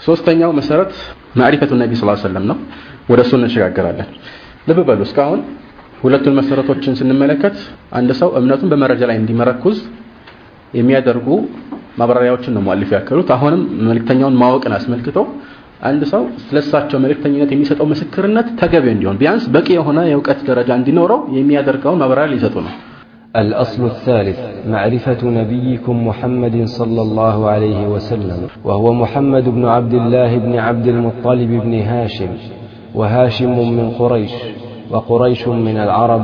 ሶስተኛው መሰረት ማዕሪፈቱ ነቢ ስ ሰለም ነው። ወደ እሱ እንሸጋገራለን። ልብ በሉ እስካሁን ሁለቱን መሰረቶችን ስንመለከት አንድ ሰው እምነቱን በመረጃ ላይ እንዲመረኩዝ የሚያደርጉ ማብራሪያዎችን ነው ሙአሊፍ ያከሉት። አሁንም መልእክተኛውን ማወቅን አስመልክቶ አንድ ሰው ስለሳቸው መልእክተኝነት የሚሰጠው ምስክርነት ተገቢ እንዲሆን ቢያንስ በቂ የሆነ የእውቀት ደረጃ እንዲኖረው የሚያደርገውን ማብራሪያ ሊሰጡ ነው الأصل الثالث معرفة نبيكم محمد صلى الله عليه وسلم وهو محمد بن عبد الله بن عبد المطلب بن هاشم وهاشم من قريش وقريش من العرب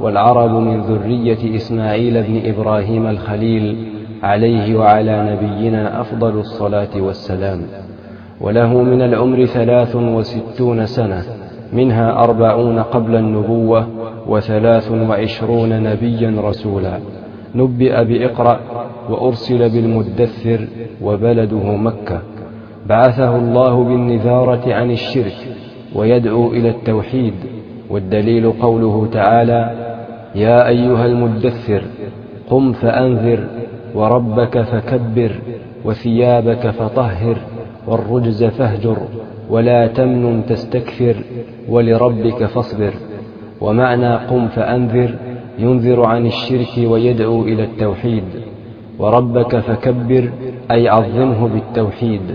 والعرب من ذرية إسماعيل بن إبراهيم الخليل عليه وعلى نبينا أفضل الصلاة والسلام. وله من العمر ثلاث وستون سنة منها أربعون قبل النبوة وثلاث وعشرون نبيا رسولا. نبئ بإقرأ وأرسل بالمدثر وبلده مكة. بعثه الله بالنذارة عن الشرك ويدعو إلى التوحيد. والدليل قوله تعالى يا أيها المدثر قم فأنذر وربك فكبر وثيابك فطهر والرجز فاهجر ولا تمنن تستكثر ولربك فاصبر. ومعنى قم فأنذر ينذر عن الشرك ويدعو إلى التوحيد وربك فكبر أي عظمه بالتوحيد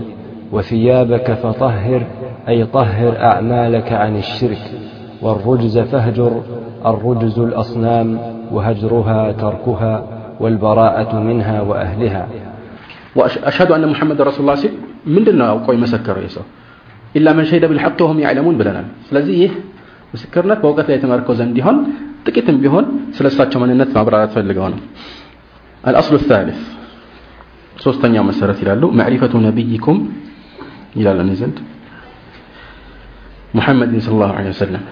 وثيابك فطهر أي طهر أعمالك عن الشرك والرجز فاهجر الرجز الأصنام وهجرها تركها والبراءة منها وأهلها وأشهد أن محمد رسول الله ሲል ምንድነው አውቆ የመሰከረው የሰው ኢላ መን ሸሂደ ቢልሐቅ ወሁም ያዕለሙን ብለናል ስለዚህ ይህ ምስክርነት በእውቀት ላይ የተመረኮዘ እንዲሆን ጥቂትም ቢሆን ስለ እሳቸው ማንነት ማብራራት ፈልገው ነው الأصل الثالث ሶስተኛው መሰረት ይላሉ ማዕሪፈቱ ነቢይኩም ይላል እኔ ዘንድ ሙሐመድን ስለ ላሁ ለ ወሰለም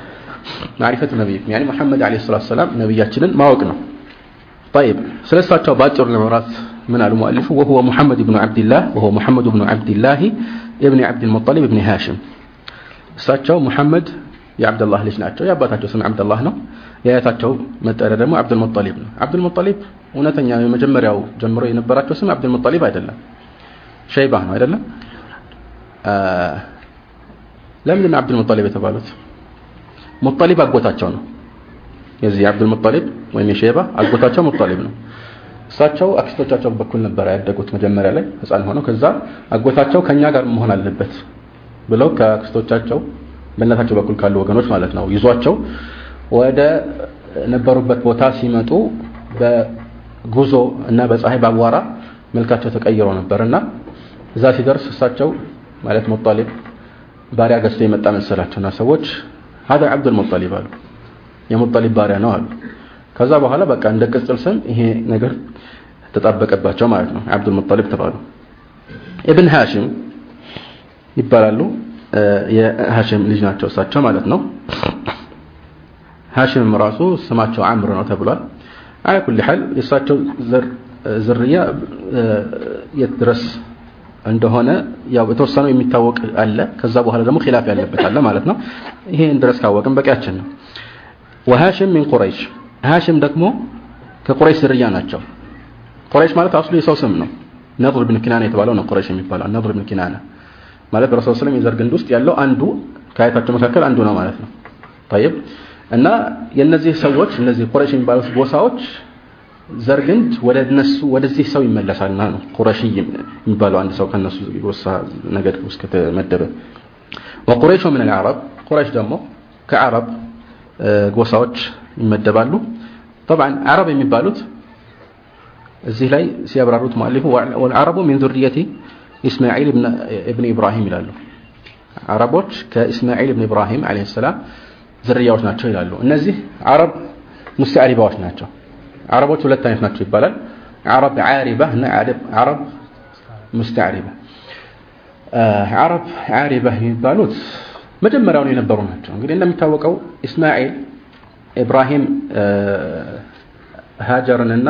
ማዕሪፈቱ ነቢይኩም ያኒ ሙሐመድ ለ ሰላት ሰላም ነቢያችንን ማወቅ ነው طيب ስለ እሳቸው በአጭሩ ለመብራት من قال المؤلف وهو محمد بن عبد الله وهو محمد بن عبد الله ابن عبد المطلب ابن هاشم ساتشو محمد የአብደላህ ልጅ ናቸው። የአባታቸው ስም አብደላህ ነው። የአያታቸው መጠሪያ ደግሞ አብዱልሙጠሊብ ነው። አብዱልሙጠሊብ እውነተኛ የመጀመሪያው ጀምሮ የነበራቸው ስም አብዱልሙጠሊብ አይደለም። ሸይባ ነው አይደለም? ለምንድን ነው አብዱልሙጠሊብ የተባሉት? ሙጠሊብ አጎታቸው ነው። የዚህ አብዱልሙጠሊብ ወይም የሸይባ አጎታቸው ሙጠሊብ ነው። እሳቸው አክስቶቻቸው በኩል ነበር ያደጉት መጀመሪያ ላይ ህፃን ሆነው። ከዛ አጎታቸው ከኛ ጋር መሆን አለበት ብለው ከአክስቶቻቸው በእናታቸው በኩል ካሉ ወገኖች ማለት ነው። ይዟቸው ወደ ነበሩበት ቦታ ሲመጡ በጉዞ እና በፀሐይ ባቧራ መልካቸው ተቀይሮ ነበር እና እዛ ሲደርስ እሳቸው ማለት ሙጣሊብ ባሪያ ገዝቶ የመጣ መሰላቸውና ሰዎች ሀዳ አብዱል ሙጣሊብ አሉ። የሙጣሊብ ባሪያ ነው አሉ። ከዛ በኋላ በቃ እንደ ቅጽል ስም ይሄ ነገር ተጣበቀባቸው ማለት ነው። አብዱል ሙጣሊብ ተባሉ። ኢብን ሃሽም ይባላሉ። የሃሽም ልጅ ናቸው እሳቸው ማለት ነው። ሃሽም ራሱ ስማቸው አምር ነው ተብሏል። ኩል ሐል የእሳቸው ዝርያ የት ድረስ እንደሆነ ያው በተወሰነው የሚታወቅ አለ። ከዛ በኋላ ደግሞ ኺላፍ ያለበት አለ ማለት ነው። ይሄን ድረስ ካወቅን በቂያችን ነው። ወሃሽም ሚን ቁረይሽ ሃሽም ደግሞ ከቁረይሽ ዝርያ ናቸው። ቁረይሽ ማለት አስሉ የሰው ስም ነው። ነድር ብን ኪናና የተባለው ነው ቁረይሽ የሚባለው። ነድር ብን ኪናና ማለት በረሱል ሰለም የዘር ግንድ ውስጥ ያለው አንዱ ከአያታቸው መካከል አንዱ ነው ማለት ነው طيب እና የነዚህ ሰዎች እነዚህ ቁረይሽ የሚባሉት ጎሳዎች ዘር ግንድ ወደ እነሱ ወደዚህ ሰው ይመለሳልና ነው ቁረሺ የሚባለው አንድ ሰው ከነሱ ጎሳ ነገድ ውስጥ ከተመደበ ወቁረይሽ ምን العرب ቁረይሽ ደግሞ ከአረብ ጎሳዎች ይመደባሉ طبعا عرب የሚባሉት እዚህ ላይ ሲያብራሩት ሙአሊፉ والعرب من ذرية ኢስማዒል ኢብን ኢብራሂም ይላሉ አረቦች ከኢስማዒል ኢብን ኢብራሂም አለይሂ ሰላም ዝርያዎች ናቸው ይላሉ እነዚህ አረብ ሙስተዕሪባዎች ናቸው አረቦች ሁለት አይነት ናቸው ይባላል አረብ ዓሪባ እና አረብ ሙስተዕሪባ አረብ ዓሪባ የሚባሉት መጀመሪያውን የነበሩ ናቸው እንግዲህ እንደሚታወቀው ኢስማኤል ኢብራሂም ሃጀርንና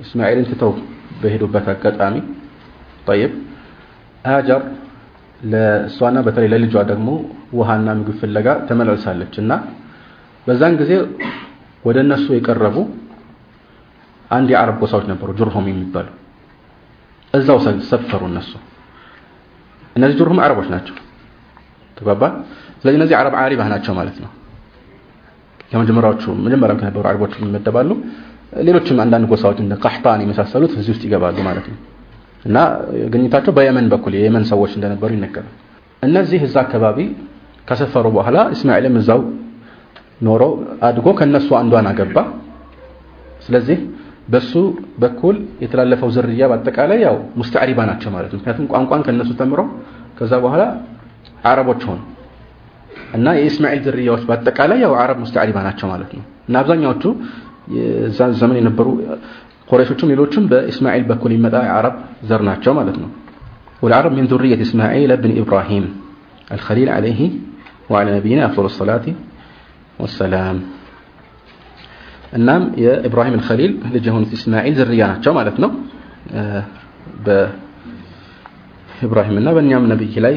እስማኤልን ትተው በሄዱበት አጋጣሚ ጠይብ ሃጀር ለእሷና በተለይ ለልጇ ደግሞ ውሃና ምግብ ፍለጋ ተመላልሳለች እና በዛን ጊዜ ወደ እነሱ የቀረቡ አንድ የአረብ ጎሳዎች ነበሩ ጁርሆም የሚባሉ እዛው ሰፈሩ እነሱ። እነዚህ ጁርሁም አረቦች ናቸው። ተግባባ? ስለዚህ እነዚህ አረብ አሪባህ ናቸው ማለት ነው። ከመጀመሪያዎቹ መጀመሪያም ከነበሩ አረቦች ይመደባሉ ሌሎችም አንዳንድ ጎሳዎች እንደ ቀህጣን የመሳሰሉት እዚህ ውስጥ ይገባሉ ማለት ነው እና ግኝታቸው በየመን በኩል የየመን ሰዎች እንደነበሩ ይነገራል። እነዚህ እዛ አካባቢ ከሰፈሩ በኋላ እስማኤልም እዛው ኖሮ አድጎ ከነሱ አንዷን አገባ። ስለዚህ በሱ በኩል የተላለፈው ዝርያ በአጠቃላይ ያው ሙስተዕሪባ ናቸው ማለት ነው። ምክንያቱም ቋንቋን ከነሱ ተምረው ከዛ በኋላ አረቦች ሆኑ እና የኢስማኤል ዝርያዎች በአጠቃላይ ያው አረብ ሙስተዕሪባ ናቸው ማለት ነው። እና አብዛኛዎቹ ዘመን የነበሩ ቁረይሾችም ሌሎችም በኢስማኤል በኩል ይመጣ የአረብ ዘር ናቸው ማለት ነው والعرب من ذرية إسماعيل بن إبراهيم الخليل عليه وعلى نبينا أفضل الصلاة والسلام እናም የኢብራሂም አልኸሊል ልጅ የሆኑት ኢስማኤል ዝርያ ናቸው ማለት ነው በኢብራሂም እና በእኛም ነቢይ ላይ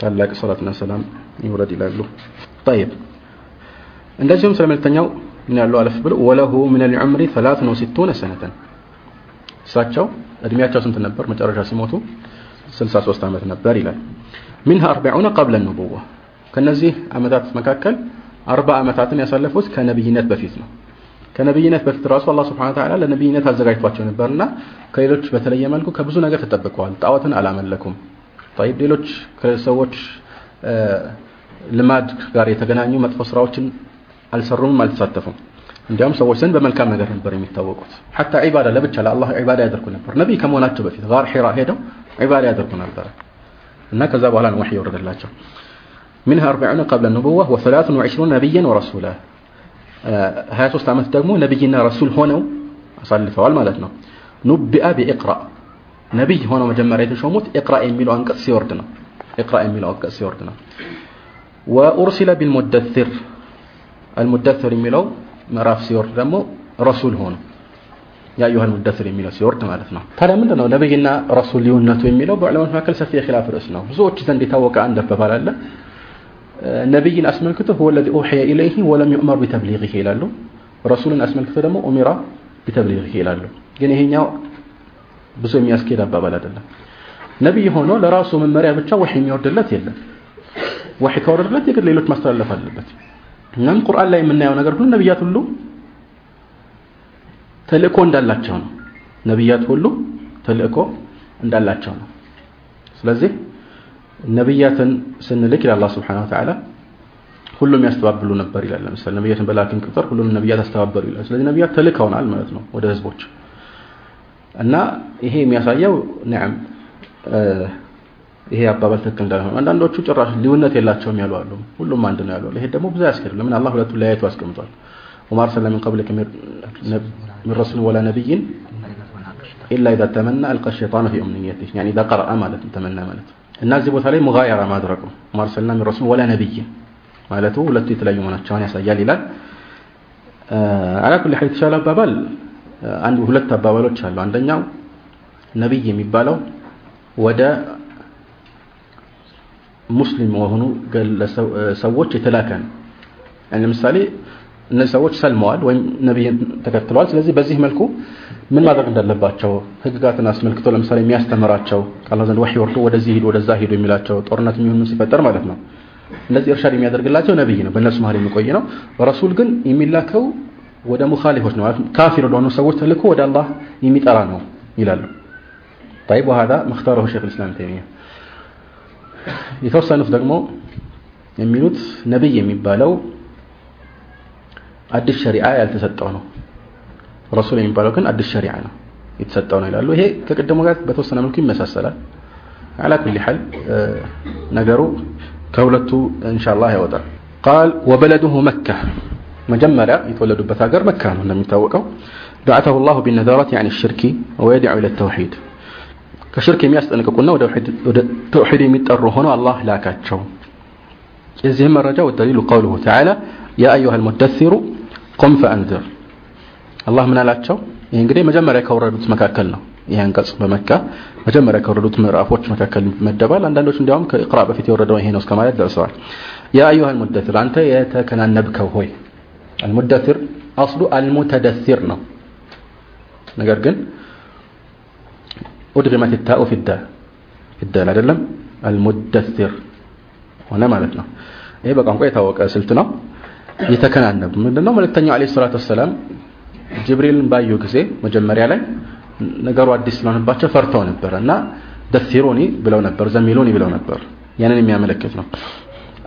ታላቅ ሰላትና ሰላም ይውረድ ይላሉ طيب እንደዚሁም ስለ መልእክተኛው ምን ያለው አለፍ ብሎ ወለሁ ምን العمر 63 ሰነተን እሳቸው እድሜያቸው ስንት ነበር መጨረሻ ሲሞቱ 63 ዓመት ነበር ይላል منها 40 قبل النبوة ከነዚህ ዓመታት መካከል አርባ ዓመታትን ያሳለፉት ከነብይነት በፊት ነው ከነብይነት በፊት ራሱ አላህ Subhanahu Wa Ta'ala ለነብይነት አዘጋጅቷቸው ነበርና ከሌሎች በተለየ መልኩ ከብዙ ነገር ተጠብቀዋል ጣዖትን አላመለኩም طيب ሌሎች ከሰዎች ልማድ ጋር የተገናኙ መጥፎ ስራዎችን አልሰሩም አልተሳተፉም እንዲያውም ሰዎች ዘንድ በመልካም ነገር ነበር የሚታወቁት ሐታ ዒባዳ ለብቻ ለአላህ ዒባዳ ያደርጉ ነበር ነቢይ ከመሆናቸው በፊት ጋር ሒራ ሄደው ዒባዳ ያደርጉ ነበረ እና ከዛ በኋላ ነው ወሕይ የወረደላቸው منها 40 قبل النبوة و23 نبيا ورسولا 23 ዓመት ደግሞ ነብይና ረሱል ሆነው አሳልፈዋል ማለት ነው ኑብአ ቢኢቅራ ነብይ ሆነው መጀመሪያ የተሾሙት ኢቅራ የሚለው አንቀጽ ሲወርድ ነው ኢቅራ የሚለው አንቀጽ ሲወርድ ነው ወኡርሲለ ቢልሙደሲር አልሙደሰር የሚለው ምዕራፍ ሲወርድ ደግሞ ረሱል ሆነ። ያዩሃ አልሙደሰር የሚለው ሲወርድ ማለት ነው። ታዲያ ምንድን ነው ነብይና ረሱል ልዩነቱ የሚለው በዑለማዎች መካከል ሰፊ የኪላፍ ርዕስ ነው። ብዙዎች ዘንድ የታወቀ አንድ አባባል አለ። ነብይን አስመልክቶ هو الذي أوحي إليه ولم يؤمر بتبليغه ይላሉ። ረሱልን አስመልክቶ ደግሞ ኡሚራ ቢተብሊግ ይላሉ። ግን ይሄኛው ብዙ የሚያስኬድ አባባል አይደለም። ነብይ ሆኖ ለራሱ መመሪያ ብቻ ወህይ የሚወርድለት የለም። ወህይ ከወረደለት የግድ ሌሎች ማስተላለፍ አለበት። እናም ቁርአን ላይ የምናየው ነገር ሁሉ ነብያት ሁሉ ተልእኮ እንዳላቸው ነው። ነብያት ሁሉ ተልእኮ እንዳላቸው ነው። ስለዚህ ነብያትን ስንልክ ይላል አላህ Subhanahu Wa Ta'ala ሁሉም ያስተባብሉ ነበር ይላል። ለምሳሌ ነብያትን በላክን ቁጥር ሁሉም ነብያት አስተባበሉ ይላል። ስለዚህ ነብያት ተልከውናል ማለት ነው ወደ ህዝቦች። እና ይሄ የሚያሳየው ነዓም ይሄ አባባል ትክክል እንዳልሆነ አንዳንዶቹ ጭራሽ ልዩነት የላቸውም ያሉ አሉ ሁሉም አንድ ነው ያሉ ይሄ ደግሞ ብዙ ያስኬድ ለምን አላህ ሁለቱን ለያይቶ አስቀምጧል وما أرسلنا من قبلك من رسول ولا نبي إلا إذا تمنى ألقى الشيطان في أمنيته يعني إذا قرأ مالت تمنى مالت الناس زي بوثالي مغايرة ما أدركوا وما أرسلنا من رسول ولا نبي مالته ሁለቱ የተለያዩ መሆናቸውን ያሳያል ይላል አላ ኩል ሐል የተሻለ አባባል አንድ ሁለት አባባሎች አሉ አንደኛው ነብይ የሚባለው ወደ ሙስሊም የሆኑ ሰዎች የተላከ ነው ለምሳሌ እነዚህ ሰዎች ሰልመዋል ወይም ነብይን ተከትለዋል ስለዚህ በዚህ መልኩ ምን ማድረግ እንዳለባቸው ህግጋትን አስመልክቶ ለምሳሌ የሚያስተምራቸው ከአላህ ዘንድ ወህይ ወርዶ ወደዚህ ሂዱ ወደዛ ሂዱ የሚላቸው ጦርነት የሚሆን ሲፈጠር ማለት ነው እንደዚህ እርሻድ የሚያደርግላቸው ነብይ ነው በእነሱ መሀል የሚቆይ ነው ረሱል ግን የሚላከው ወደ ሙኻሊፎች ነው ማለት ካፊር ወደሆኑ ሰዎች ተልኮ ወደ አላህ የሚጠራ ነው ይላሉ طيب وهذا مختاره شيخ الاسلام تيميه የተወሰኑት ደግሞ የሚሉት ነብይ የሚባለው አዲስ ሸሪዓ ያልተሰጠው ነው ረሱል የሚባለው ግን አዲስ ሸሪዓ ነው የተሰጠው ነው ይላሉ ይሄ ከቅድሙ ጋር በተወሰነ መልኩ ይመሳሰላል على كل حال ነገሩ ከሁለቱ ኢንሻአላህ ያወጣል قال وبلده مكة መጀመሪያ የተወለዱበት ሀገር መካ ነው እንደሚታወቀው دعته الله بالنذارة عن الشرك ويدعو إلى التوحيد ከሽርክ የሚያስጠነቅቁና ወደ ተውሂድ የሚጠሩ ሆነው አላህ ላካቸው። የዚህም መረጃ ወደሊሉ ቀውሉሁ ተዓላ ያ አዩሃ ልሙደሲሩ ቁም ፈአንዝር። አላህ ምን አላቸው? ይህ እንግዲህ መጀመሪያ ከወረዱት መካከል ነው። ይህ አንቀጽ በመካ መጀመሪያ ከወረዱት ምዕራፎች መካከል ይመደባል። አንዳንዶች እንዲያውም ከኢቅራ በፊት የወረደው ይሄ ነው እስከ ማለት ደርሰዋል። ያ አዩሃ ልሙደሲር አንተ የተከናነብከው ሆይ። አልሙደሲር አስሉ አልሙተደሲር ነው። ነገር ግን ኡድግመት ታኡ ፊዳል ፊዳል አይደለም አልሙደስር ሆነ ማለት ነው። ይሄ በቋንቋ የታወቀ ስልት ነው። የተከናነቡ ምንድነው መልእክተኛው አለይሂ ሰላቱ ወሰላም ጅብሪልን ባዩ ጊዜ መጀመሪያ ላይ ነገሩ አዲስ ስለሆነባቸው ፈርተው ነበር እና ደሲሩኒ ብለው ነበር፣ ዘሚሉኒ ብለው ነበር። ያንን የሚያመለክት ነው።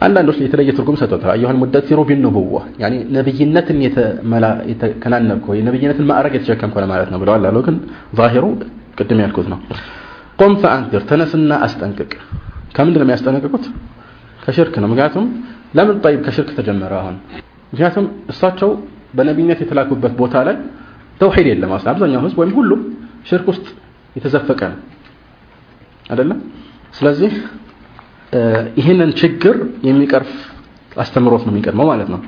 አንዳንዶች የተለየ ትርጉም ሰጥተዋል። አዩሃል ሙደሲሩ ቢንቡዋ ያኒ ነብይነትን የተከናነብከው የነብይነትን ማዕረግ የተሸከምከው ማለት ነው ብለዋል። አሉ ግን ዛሂሩ ቅድም ያልኩት ነው። ቆም ፈአንዚር ተነስና አስጠንቅቅ። ከምንድን ነው የሚያስጠነቅቁት? ከሽርክ ነው። ምክንያቱም ለምን ጠይብ ከሽርክ ተጀመረ አሁን? ምክንያቱም እሳቸው በነቢይነት የተላኩበት ቦታ ላይ ተውሂድ የለም። አስላ አብዛኛው ህዝብ ወይም ሁሉም ሽርክ ውስጥ የተዘፈቀ ነው። አይደለም? ስለዚህ ይህንን ችግር የሚቀርፍ አስተምሮት ነው የሚቀድመው ማለት ነው።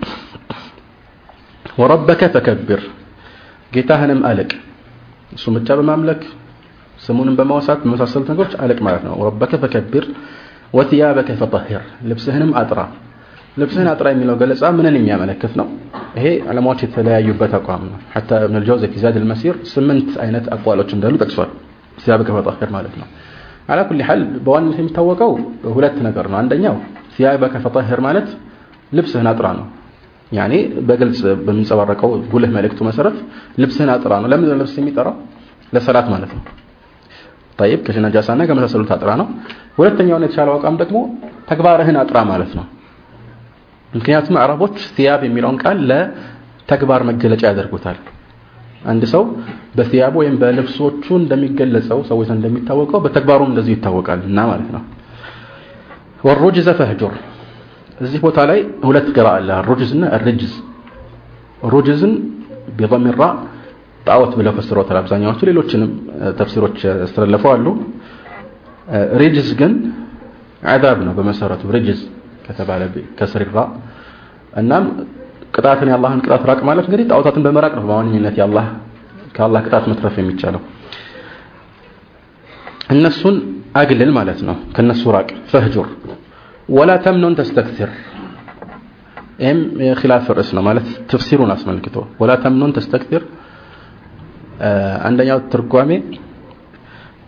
ወረበከ ፈከብር ጌታህንም አለቅ። እሱም ብቻ በማምለክ ስሙንም በማውሳት በመሳሰሉት ነገሮች አለቅ ማለት ነው ወረበከ ፈከብር ወትያበከ ፈጠሂር ልብስህንም አጥራ ልብስህን አጥራ የሚለው ገለጻ ምንን የሚያመለክት ነው ይሄ ዕለማዎች የተለያዩበት አቋም ነው ሐታ እብን ልጀውዝ ፊ ዛድ ልመሲር ስምንት አይነት አቋሎች እንዳሉ ጠቅሷል ሲያበከ ፈጠሂር ማለት ነው አላ ኩሊ ሐል በዋናነት የሚታወቀው ሁለት ነገር ነው አንደኛው ሲያበከ ፈጠሂር ማለት ልብስህን አጥራ ነው ያኔ በግልጽ በሚንጸባረቀው ጉልህ መልእክቱ መሰረት ልብስህን አጥራ ነው ለምን ልብስ የሚጠራው ለሰላት ማለት ነው ጠይብ ከነጃሳና ከመሳሰሉት አጥራ ነው። ሁለተኛውን የተሻለው አቋም ደግሞ ተግባርህን አጥራ ማለት ነው። ምክንያቱም አረቦች ሲያብ የሚለውን ቃል ለተግባር መገለጫ ያደርጉታል። አንድ ሰው በሲያቡ ወይም በልብሶቹ እንደሚገለጸው ሰዎች እንደሚታወቀው በተግባሩም እንደዚሁ ይታወቃል እና ማለት ነው። ወሩጅዘ ፈህጁር እዚህ ቦታ ላይ ሁለት ግራ አለ። ሩጅዝና ርጅዝ ሩጅዝን ቢضم ጣዖት ብለው ፈስረውታል አብዛኛዎቹ። ሌሎችንም ተፍሲሮች ያስተላለፈው አሉ። رجز ግን عذاب ነው በመሰረቱ። رجز ከተባለ كسر راء። እናም ቅጣትን የአላህን ቅጣት ራቅ ማለት እንግዲህ ጣዖታትን በመራቅ ነው በዋነኝነት ከአላህ ቅጣት መትረፍ የሚቻለው። እነሱን አግልል ማለት ነው። ከነሱ ራቅ። ፈህጁር። ወላ ተምኖን ተስተክሲር። ይህም የኪላፍ ርዕስ ነው ማለት ተፍሲሩን አስመልክቶ። ወላ ተምኖን ተስተክሲር አንደኛው ትርጓሜ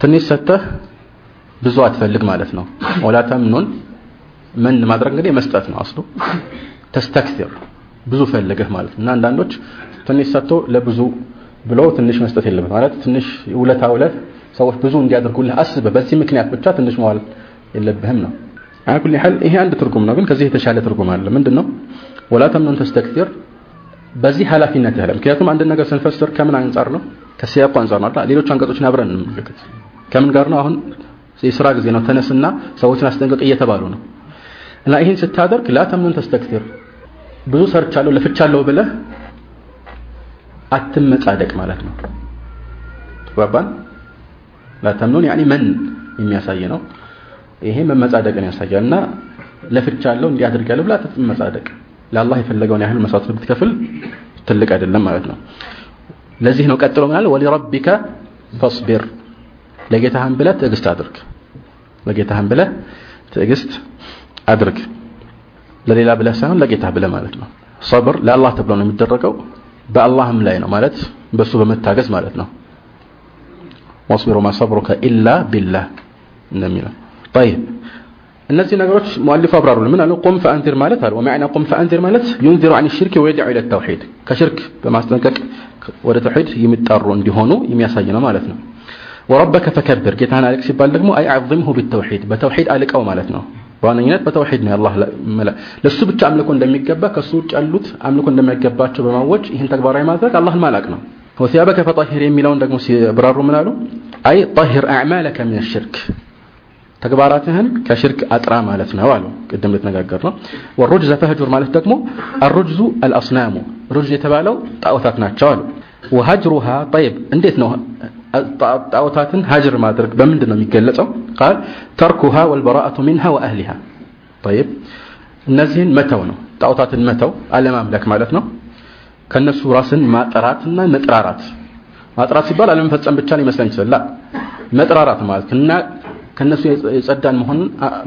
ትንሽ ሰተህ ብዙ አትፈልግ ማለት ነው። ወላ ተምኑን ምን ማድረግ እንግዲህ መስጠት ነው አስሉ። ተስተክሲር ብዙ ፈልገህ ማለት እና አንዳንዶች ትንሽ ሰጥቶ ለብዙ ብሎ ትንሽ መስጠት የለበት ማለት ትንሽ ውለታ ውለት ሰዎች ብዙ እንዲያደርጉልህ አስበህ በዚህ ምክንያት ብቻ ትንሽ መዋል የለብህም ነው። አኩል ያህል ይሄ አንድ ትርጉም ነው ግን ከዚህ የተሻለ ትርጉም አለ። ምንድነው? ወላ ተምኑን ተስተክሲር በዚህ ኃላፊነት ያለ ምክንያቱም አንድ ነገር ስንፈስር ከምን አንጻር ነው ከሲያቁ አንጻር ነው አይደል? ሌሎች አንቀጾችን አብረን እንመለከት ከምን ጋር ነው? አሁን የስራ ጊዜ ነው። ተነስና ሰዎችን አስጠንቀቅ እየተባሉ ነው። እና ይህን ስታደርግ ላ ተምኑን ተስተክሲር ብዙ ሰርቻለሁ ለፍቻለሁ ብለህ አትመጻደቅ ማለት ነው። ተግባባን? ላ ተምኑን ያኒ መን የሚያሳይ ነው። ይሄ መመጻደቅን ያሳያል። እና ለፍቻለሁ እንዲያደርጋለሁ ብላ አትመጻደቅ። ለአላህ የፈለገውን ያህል መስዋዕት ብትከፍል ትልቅ አይደለም ማለት ነው ለዚህ ነው ቀጥሎ ምናለ ወሊረቢከ ፈስቢር ለጌታህን ብለህ ትዕግስት አድርግ ለጌታህን ብለህ ትዕግስት አድርግ ለሌላ ብለህ ሳይሆን ለጌታህ ብለህ ማለት ነው ሰብር ለአላህ ተብሎ ነው የሚደረገው በአላህም ላይ ነው ማለት በሱ በመታገዝ ማለት ነው ወስቢሩ ማ ሰብሩከ ኢላ ቢላህ እንደሚለው طيب እነዚህ ነገሮች ሙአሊፉ አብራሩልን ምን አሉ ቁም ፈአንዚር ማለት አሉ ወመዕና ቁም ፈአንዚር ማለት ዩንዚሩ አን ሽርክ ወየድዑ ኢለ ተውሂድ ከሽርክ በማስጠንቀቅ ወደ ተውሂድ የሚጣሩ እንዲሆኑ የሚያሳይ ነው ማለት ነው። وربك فكبر ጌታህን አልቅ ሲባል ደግሞ أي عظمه بالتوحيد በተውሂድ አልቀው ማለት ነው። በዋነኝነት በተውሂድ ነው አላህ ለሱ ብቻ አምልኮ እንደሚገባ ከሱ ውጭ ያሉት አምልኮ እንደማይገባቸው በማወጅ ይህን ተግባራዊ ማድረግ አላህን ማላቅ ነው። وثيابك فطهر የሚለውን ደግሞ ሲብራሩ ምን አሉ? أي طهر أعمالك من الشرك ተግባራትህን ከሽርክ አጥራ ማለት ነው አሉ። ቅድም እንደተነጋገርነው والرجز فاهجر ማለት ደግሞ الرجز الأصنام رجز የተባለው ጣዖታት ናቸው አሉ። ወሀጅሩሃ ጠይብ እንዴት ነው ጣዖታትን ሀጅር ማድረግ በምንድን ነው የሚገለጸው ቃል ተርኩሃ ወልበራአቱ ሚንሃ ወአህሊሃ ጠይብ እነዚህን መተው ነው ጣዖታትን መተው አለማምለክ ማለት ነው ከነሱ ራስን ማጠራትና መጥራራት ማጥራት ሲባል አለመፈጸም ብቻ ሊመስለን ይችላል መጥራራት ማለት እና ከነሱ የጸዳን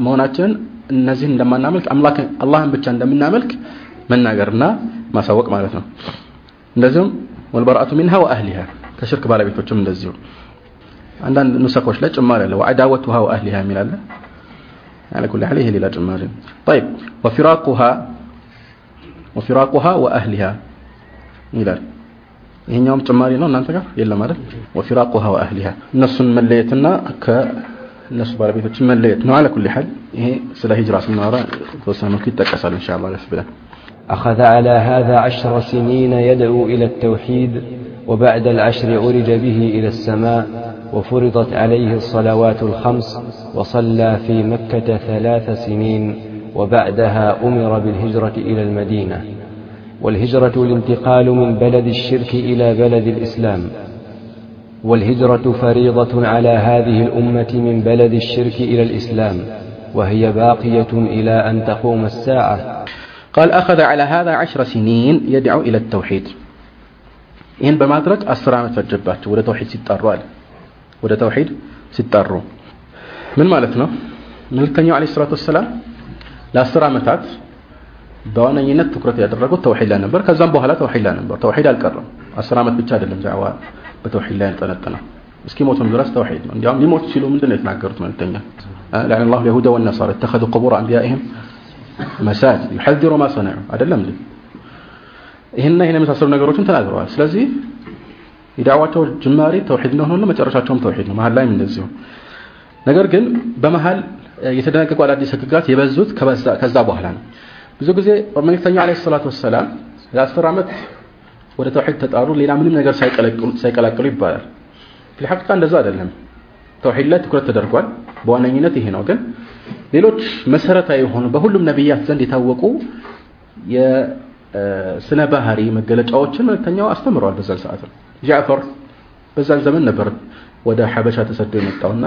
መሆናችንን እነዚህን እንደማናመልክ አላህን ብቻ እንደምናመልክ መናገርና ማሳወቅ ማለት ነው እንደዚሁም ወልበራአቱ ሚንሃ ወአህሊሃ ከሽርክ ባለቤቶችም እንደዚሁ አንዳንድ ንሰኮች ላይ ጭማሪ አለ ወአዳወቱሃ ወአህሊሃ የሚል አለ على كل حال هي ليلة جماري طيب وفراقها وفراقها وأهلها ይላል ይሄኛውም ጭማሪ ነው እናንተ ጋር የለም አይደል ወፊራቁሃ ወአህሊሃ እነሱን መለየትና ከእነሱ ባለቤቶች መለየት ነው على كل حال ይሄ ስለ ሂጅራ ስናወራ ተወሰነ መልኩ ይጠቀሳል ኢንሻአላህ ለፍ ብለን أخذ على هذا عشر سنين يدعو إلى التوحيد وبعد العشر عرج به إلى السماء وفرضت عليه الصلوات الخمس وصلى في مكة ثلاث سنين وبعدها أمر بالهجرة إلى المدينة. والهجرة الانتقال من بلد الشرك إلى بلد الإسلام. والهجرة فريضة على هذه الأمة من بلد الشرك إلى الإسلام وهي باقية إلى أن تقوم الساعة. قال أخذ على هذا عشر سنين يدعو إلى التوحيد ይህን በማድረግ አስር ዓመት ፈጀባቸው ወደ ተውሂድ ሲጠሩ አለ ወደ ተውሂድ ሲጠሩ ምን ማለት ነው መልክተኛው አለ ሰላቱ ወሰላም ለአስር ዓመታት በዋነኝነት ትኩረት ያደረጉት ተውሂድ ላይ ነበር ከዛም በኋላ ተውሂድ ላይ ነበር ተውሂድ አልቀረም አስር ዓመት ብቻ አይደለም ዳዕዋ በተውሂድ ላይ ያልጠነጠነው እስኪ ሞቱም ድረስ ተውሂድ ነው እንዲያውም ሊሞት ሲሉ ምንድን ነው የተናገሩት መልክተኛ لعن الله اليهود والنصارى اتخذوا قبور انبيائهم መሳጅድ ዩሐዚሩ ማ አይደለም እንዴ? ይሄንና ይሄን የመሳሰሉ ነገሮችን ተናግረዋል። ስለዚህ የዳዕዋቸው ጅማሬ ተውሂድ ነው ሆኖ መጨረሻቸውም ተውሂድ ነው መሀል ላይም እንደዚሁ። ነገር ግን በመሀል የተደነገቁ አዳዲስ ህግጋት የበዙት ከዛ በኋላ ነው። ብዙ ጊዜ መልእክተኛው አለይሂ ሰላቱ ወሰላም ለአስር ዓመት ወደ ተውሂድ ተጣሩ ሌላ ምንም ነገር ሳይቀላቅሉ ይባላል። ፊልሐቂቃ እንደዛ አይደለም። ተውሂድ ላይ ትኩረት ተደርጓል። በዋነኝነት ይሄ ነው። ግን ሌሎች መሰረታዊ የሆኑ በሁሉም ነቢያት ዘንድ የታወቁ የስነ ባህሪ መገለጫዎችን መልእክተኛው አስተምረዋል በዛን ሰዓት ጃዕፈር በዛን ዘመን ነበር ወደ ሐበሻ ተሰዶ የመጣውና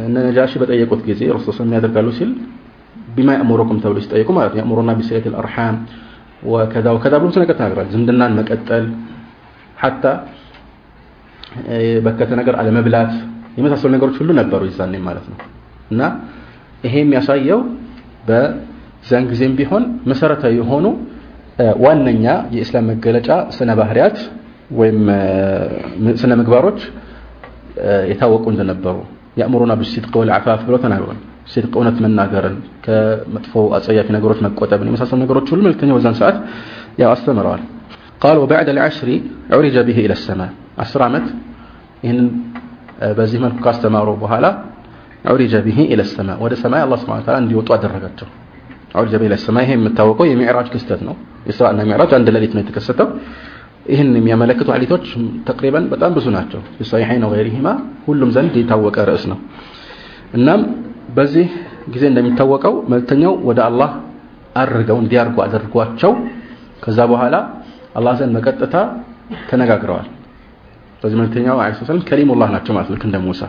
እነ ነጃሺ በጠየቁት ጊዜ ረሱል የሚያደርጋሉ ሲል ቢማ ያእሙሩኩም ተብሎ ሲጠየቁ ማለት ነው። ያእሙሩና ቢሲለት አልአርሐም ወከዛ ወከዛ ብሎ ነገር ተናግሯል ዝምድናን መቀጠል ሐታ በከተ ነገር አለመብላት የመሳሰሉ ነገሮች ሁሉ ነበሩ ይዛኔ ማለት ነው። እና ይሄ የሚያሳየው በዛን ጊዜም ቢሆን መሰረታዊ የሆኑ ዋነኛ የእስላም መገለጫ ስነ ባህሪያት ወይም ስነ ምግባሮች የታወቁ እንደነበሩ ያእምሩና ብሲድቅ ወልዓፋፍ ብለው ተናግሯል ሲድቅ እውነት መናገርን ከመጥፎ አጸያፊ ነገሮች መቆጠብን የመሳሰሉ ነገሮች ሁሉ መልክተኛው በዛን ሰዓት ያው አስተምረዋል قال وبعد العشر عرج به الى السماء عشر ዓመት ይህንን በዚህ መልኩ ካስተማሩ በኋላ ዑሪጀ ቢሂ ኢለሰማ ወደ ሰማይ አላህ ስብሐ ወተዓላ እንዲወጡ አደረጋቸው። ዑሪጀ ቢሂ ኢለሰማ ይሄ የምታወቀው የሚዕራጅ ክስተት ነው። ኢስራእና ሚዕራጅ አንድ ሌሊት ነው የተከሰተው። ይህን የሚያመለክቱ ሐዲቶች ተቅሪበን በጣም ብዙ ናቸው። ሶሒሐይን ወገይሪሂማ ሁሉም ዘንድ የታወቀ ርዕስ ነው። እናም በዚህ ጊዜ እንደሚታወቀው መልእክተኛው ወደ አላህ አድርገው እንዲያርጉ አድርጓቸው ከዛ በኋላ አላህ ዘንድ በቀጥታ ተነጋግረዋል። ስለዚህ መልእክተኛው ዐለይሂ ከሊሙላህ ናቸው ማለት ልክ እንደ ሙሳ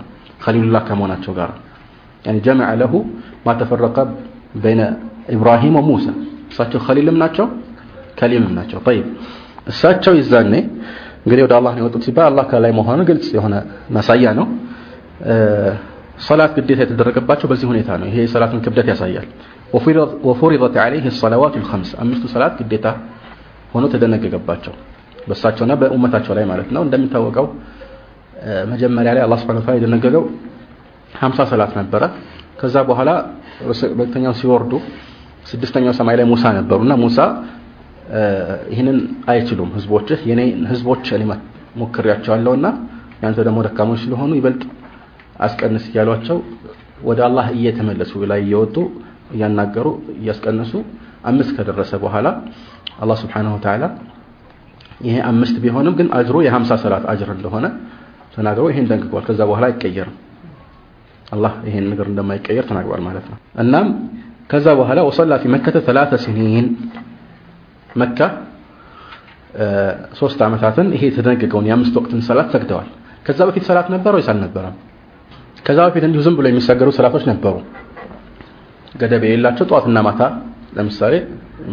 ከሊሉላህ ከመሆናቸው ጋር يعني جمع له ما تفرق بين إبراهيم እሳቸው ከሊልም ናቸው ከሊምም ናቸው። طيب እሳቸው ይዛኔ እንግዲህ ወደ አላህ ነው የወጡት ሲባል አላህ ከላይ መሆኑ ግልጽ የሆነ ማሳያ ነው። ሰላት ግዴታ የተደረገባቸው በዚህ ሁኔታ ነው። ይሄ የሰላትን ክብደት ያሳያል። ወፉሪضት عليه الصلوات الخمس አምስቱ ሰላት ግዴታ ሆኖ ተደነገገባቸው በእሳቸውና በኡመታቸው ላይ ማለት ነው። እንደሚታወቀው መጀመሪያ ላይ አላህ Subhanahu Ta'ala የደነገገው 50 ሰላት ነበረ። ከዛ በኋላ መልእክተኛው ሲወርዱ ስድስተኛው ሰማይ ላይ ሙሳ ነበሩና ሙሳ ይህንን አይችሉም ህዝቦችህ የኔ ህዝቦች እኔ ሞክሬያቸዋለሁና ያንተ ደግሞ ደካሞች ስለሆኑ ይበልጥ አስቀንስ እያሏቸው ወደ አላህ እየተመለሱ ላይ እየወጡ እያናገሩ እያስቀነሱ አምስት ከደረሰ በኋላ አላህ Subhanahu Ta'ala ይሄ አምስት ቢሆንም ግን አጅሩ የ50 ሰላት አጅር እንደሆነ ተናግሮ ይሄን ደንግጓል። ከዛ በኋላ አይቀየርም። አላህ ይሄን ነገር እንደማይቀየር ተናግሯል ማለት ነው። እናም ከዛ በኋላ ወሰላ ፊ መከተ ሰላተ ሲኒን መካ ሶስት ዓመታትን ይሄ የተደነገገውን የአምስት ወቅትን ሰላት ሰግደዋል። ከዛ በፊት ሰላት ነበር ወይስ አልነበረም? ከዛ በፊት እንዲሁ ዝም ብሎ የሚሰገዱ ሰላቶች ነበሩ፣ ገደብ የሌላቸው ጠዋትና ማታ። ለምሳሌ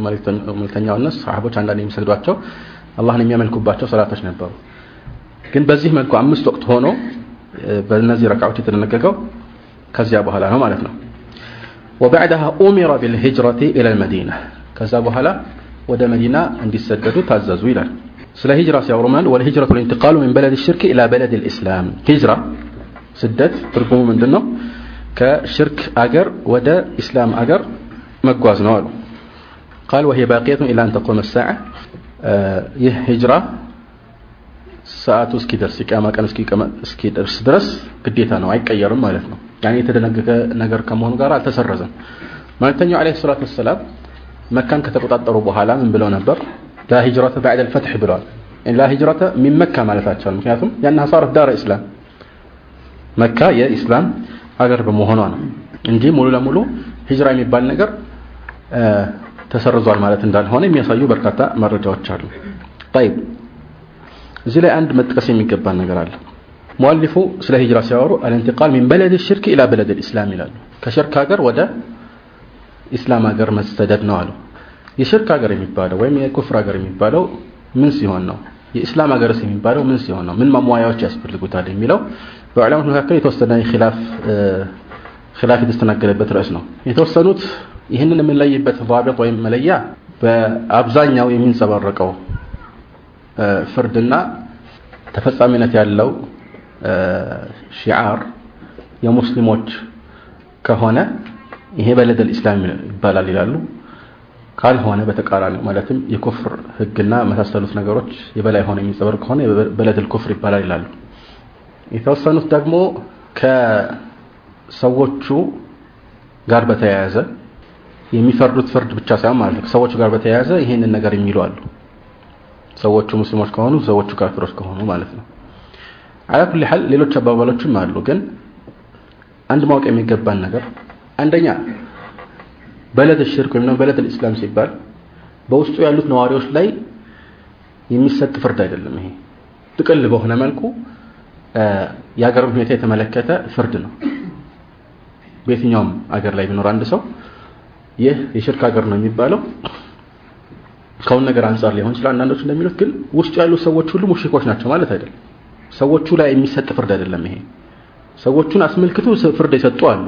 መልእክተኛውና ሰሃቦች አንዳንድ የሚሰግዷቸው አላህን የሚያመልኩባቸው ሰላቶች ነበሩ። ግን በዚህ መልኩ አምስት ወቅት ሆኖ በእነዚህ ረካዓዎች የተደነገገው ከዚያ በኋላ ነው ማለት ነው وبعدها أمر بالهجرة إلى المدينة ከዛ በኋላ ወደ መዲና እንዲሰደዱ ታዘዙ ይላል ስለ ሂጅራ ሲያወሩማል والهجرة الانتقال من بلد الشرك إلى بلد الإسلام ሂጅራ ስደት ትርጉሙ ምንድነው ከሽርክ አገር ወደ ኢስላም አገር መጓዝ ነው አሉ ቃል ወሂ ባቂየቱን ኢላ አን ተቁመ ሰዓ ይህ ሂጅራ ሰዓቱ እስኪደርስ የቂያማ ቀን እስኪደርስ ድረስ ግዴታ ነው፣ አይቀየርም ማለት ነው። ያኔ የተደነገገ ነገር ከመሆኑ ጋር አልተሰረዘም። መልእክተኛው ዓለይሂ ሰላቱ ወሰላም መካን ከተቆጣጠሩ በኋላ ምን ብለው ነበር? ላ ሂጅረተ በዕደል ፈትሕ ብለዋል። ላ ሂጅረተ ሚን መካ ማለታቸዋል። ምክንያቱም ያና ሳረት ዳረ ኢስላም መካ የኢስላም ሀገር በመሆኗ ነው እንጂ ሙሉ ለሙሉ ሂጅራ የሚባል ነገር ተሰርዟል ማለት እንዳልሆነ የሚያሳዩ በርካታ መረጃዎች አሉ። እዚህ ላይ አንድ መጥቀስ የሚገባን ነገር አለ። ሙአሊፉ ስለ ሂጅራ ሲያወሩ አልእንትቃል ሚን በለድ ሽርክ ኢላ በለድ ልእስላም ይላሉ። ከሽርክ ሀገር ወደ ኢስላም ሀገር መሰደድ ነው አሉ። የሽርክ ሀገር የሚባለው ወይም የኩፍር ሀገር የሚባለው ምን ሲሆን ነው? የኢስላም ሀገርስ የሚባለው ምን ሲሆን ነው? ምን መሟያዎች ያስፈልጉታል የሚለው በዑለሞች መካከል የተወሰነ ኺላፍ ኺላፍ የተስተናገደበት ርዕስ ነው። የተወሰኑት ይህንን የምንለይበት ዛቢጥ ወይም መለያ በአብዛኛው የሚንጸባረቀው ፍርድና ተፈጻሚነት ያለው ሺዓር የሙስሊሞች ከሆነ ይሄ በለደል ኢስላም ይባላል ይላሉ። ካልሆነ በተቃራኒ ማለትም የኩፍር ህግና መሳሰሉት ነገሮች የበላይ ሆነ የሚጸበር ከሆነ በለደል ኩፍር ይባላል ይላሉ። የተወሰኑት ደግሞ ከሰዎቹ ጋር በተያያዘ የሚፈርዱት ፍርድ ብቻ ሳይሆን ማለት ነው። ከሰዎቹ ጋር በተያያዘ ይሄንን ነገር የሚሉ አሉ ሰዎቹ ሙስሊሞች ከሆኑ ሰዎቹ ካፊሮች ከሆኑ ማለት ነው። አላ ኩል ሐል ሌሎች አባባሎችም አሉ። ግን አንድ ማወቅ የሚገባን ነገር አንደኛ በለድ ሽርክ ወይም በለድ ኢስላም ሲባል በውስጡ ያሉት ነዋሪዎች ላይ የሚሰጥ ፍርድ አይደለም ይሄ። ጥቅል በሆነ መልኩ የሀገር ሁኔታ የተመለከተ ፍርድ ነው። በየትኛውም አገር ላይ ቢኖር አንድ ሰው ይህ የሽርክ ሀገር ነው የሚባለው ከሁን ነገር አንጻር ሊሆን ይችላል። አንዳንዶች እንደሚሉት ግን ውስጡ ያሉ ሰዎች ሁሉ ሙሽሪኮች ናቸው ማለት አይደለም። ሰዎቹ ላይ የሚሰጥ ፍርድ አይደለም ይሄ። ሰዎቹን አስመልክቶ ፍርድ የሰጡ አሉ።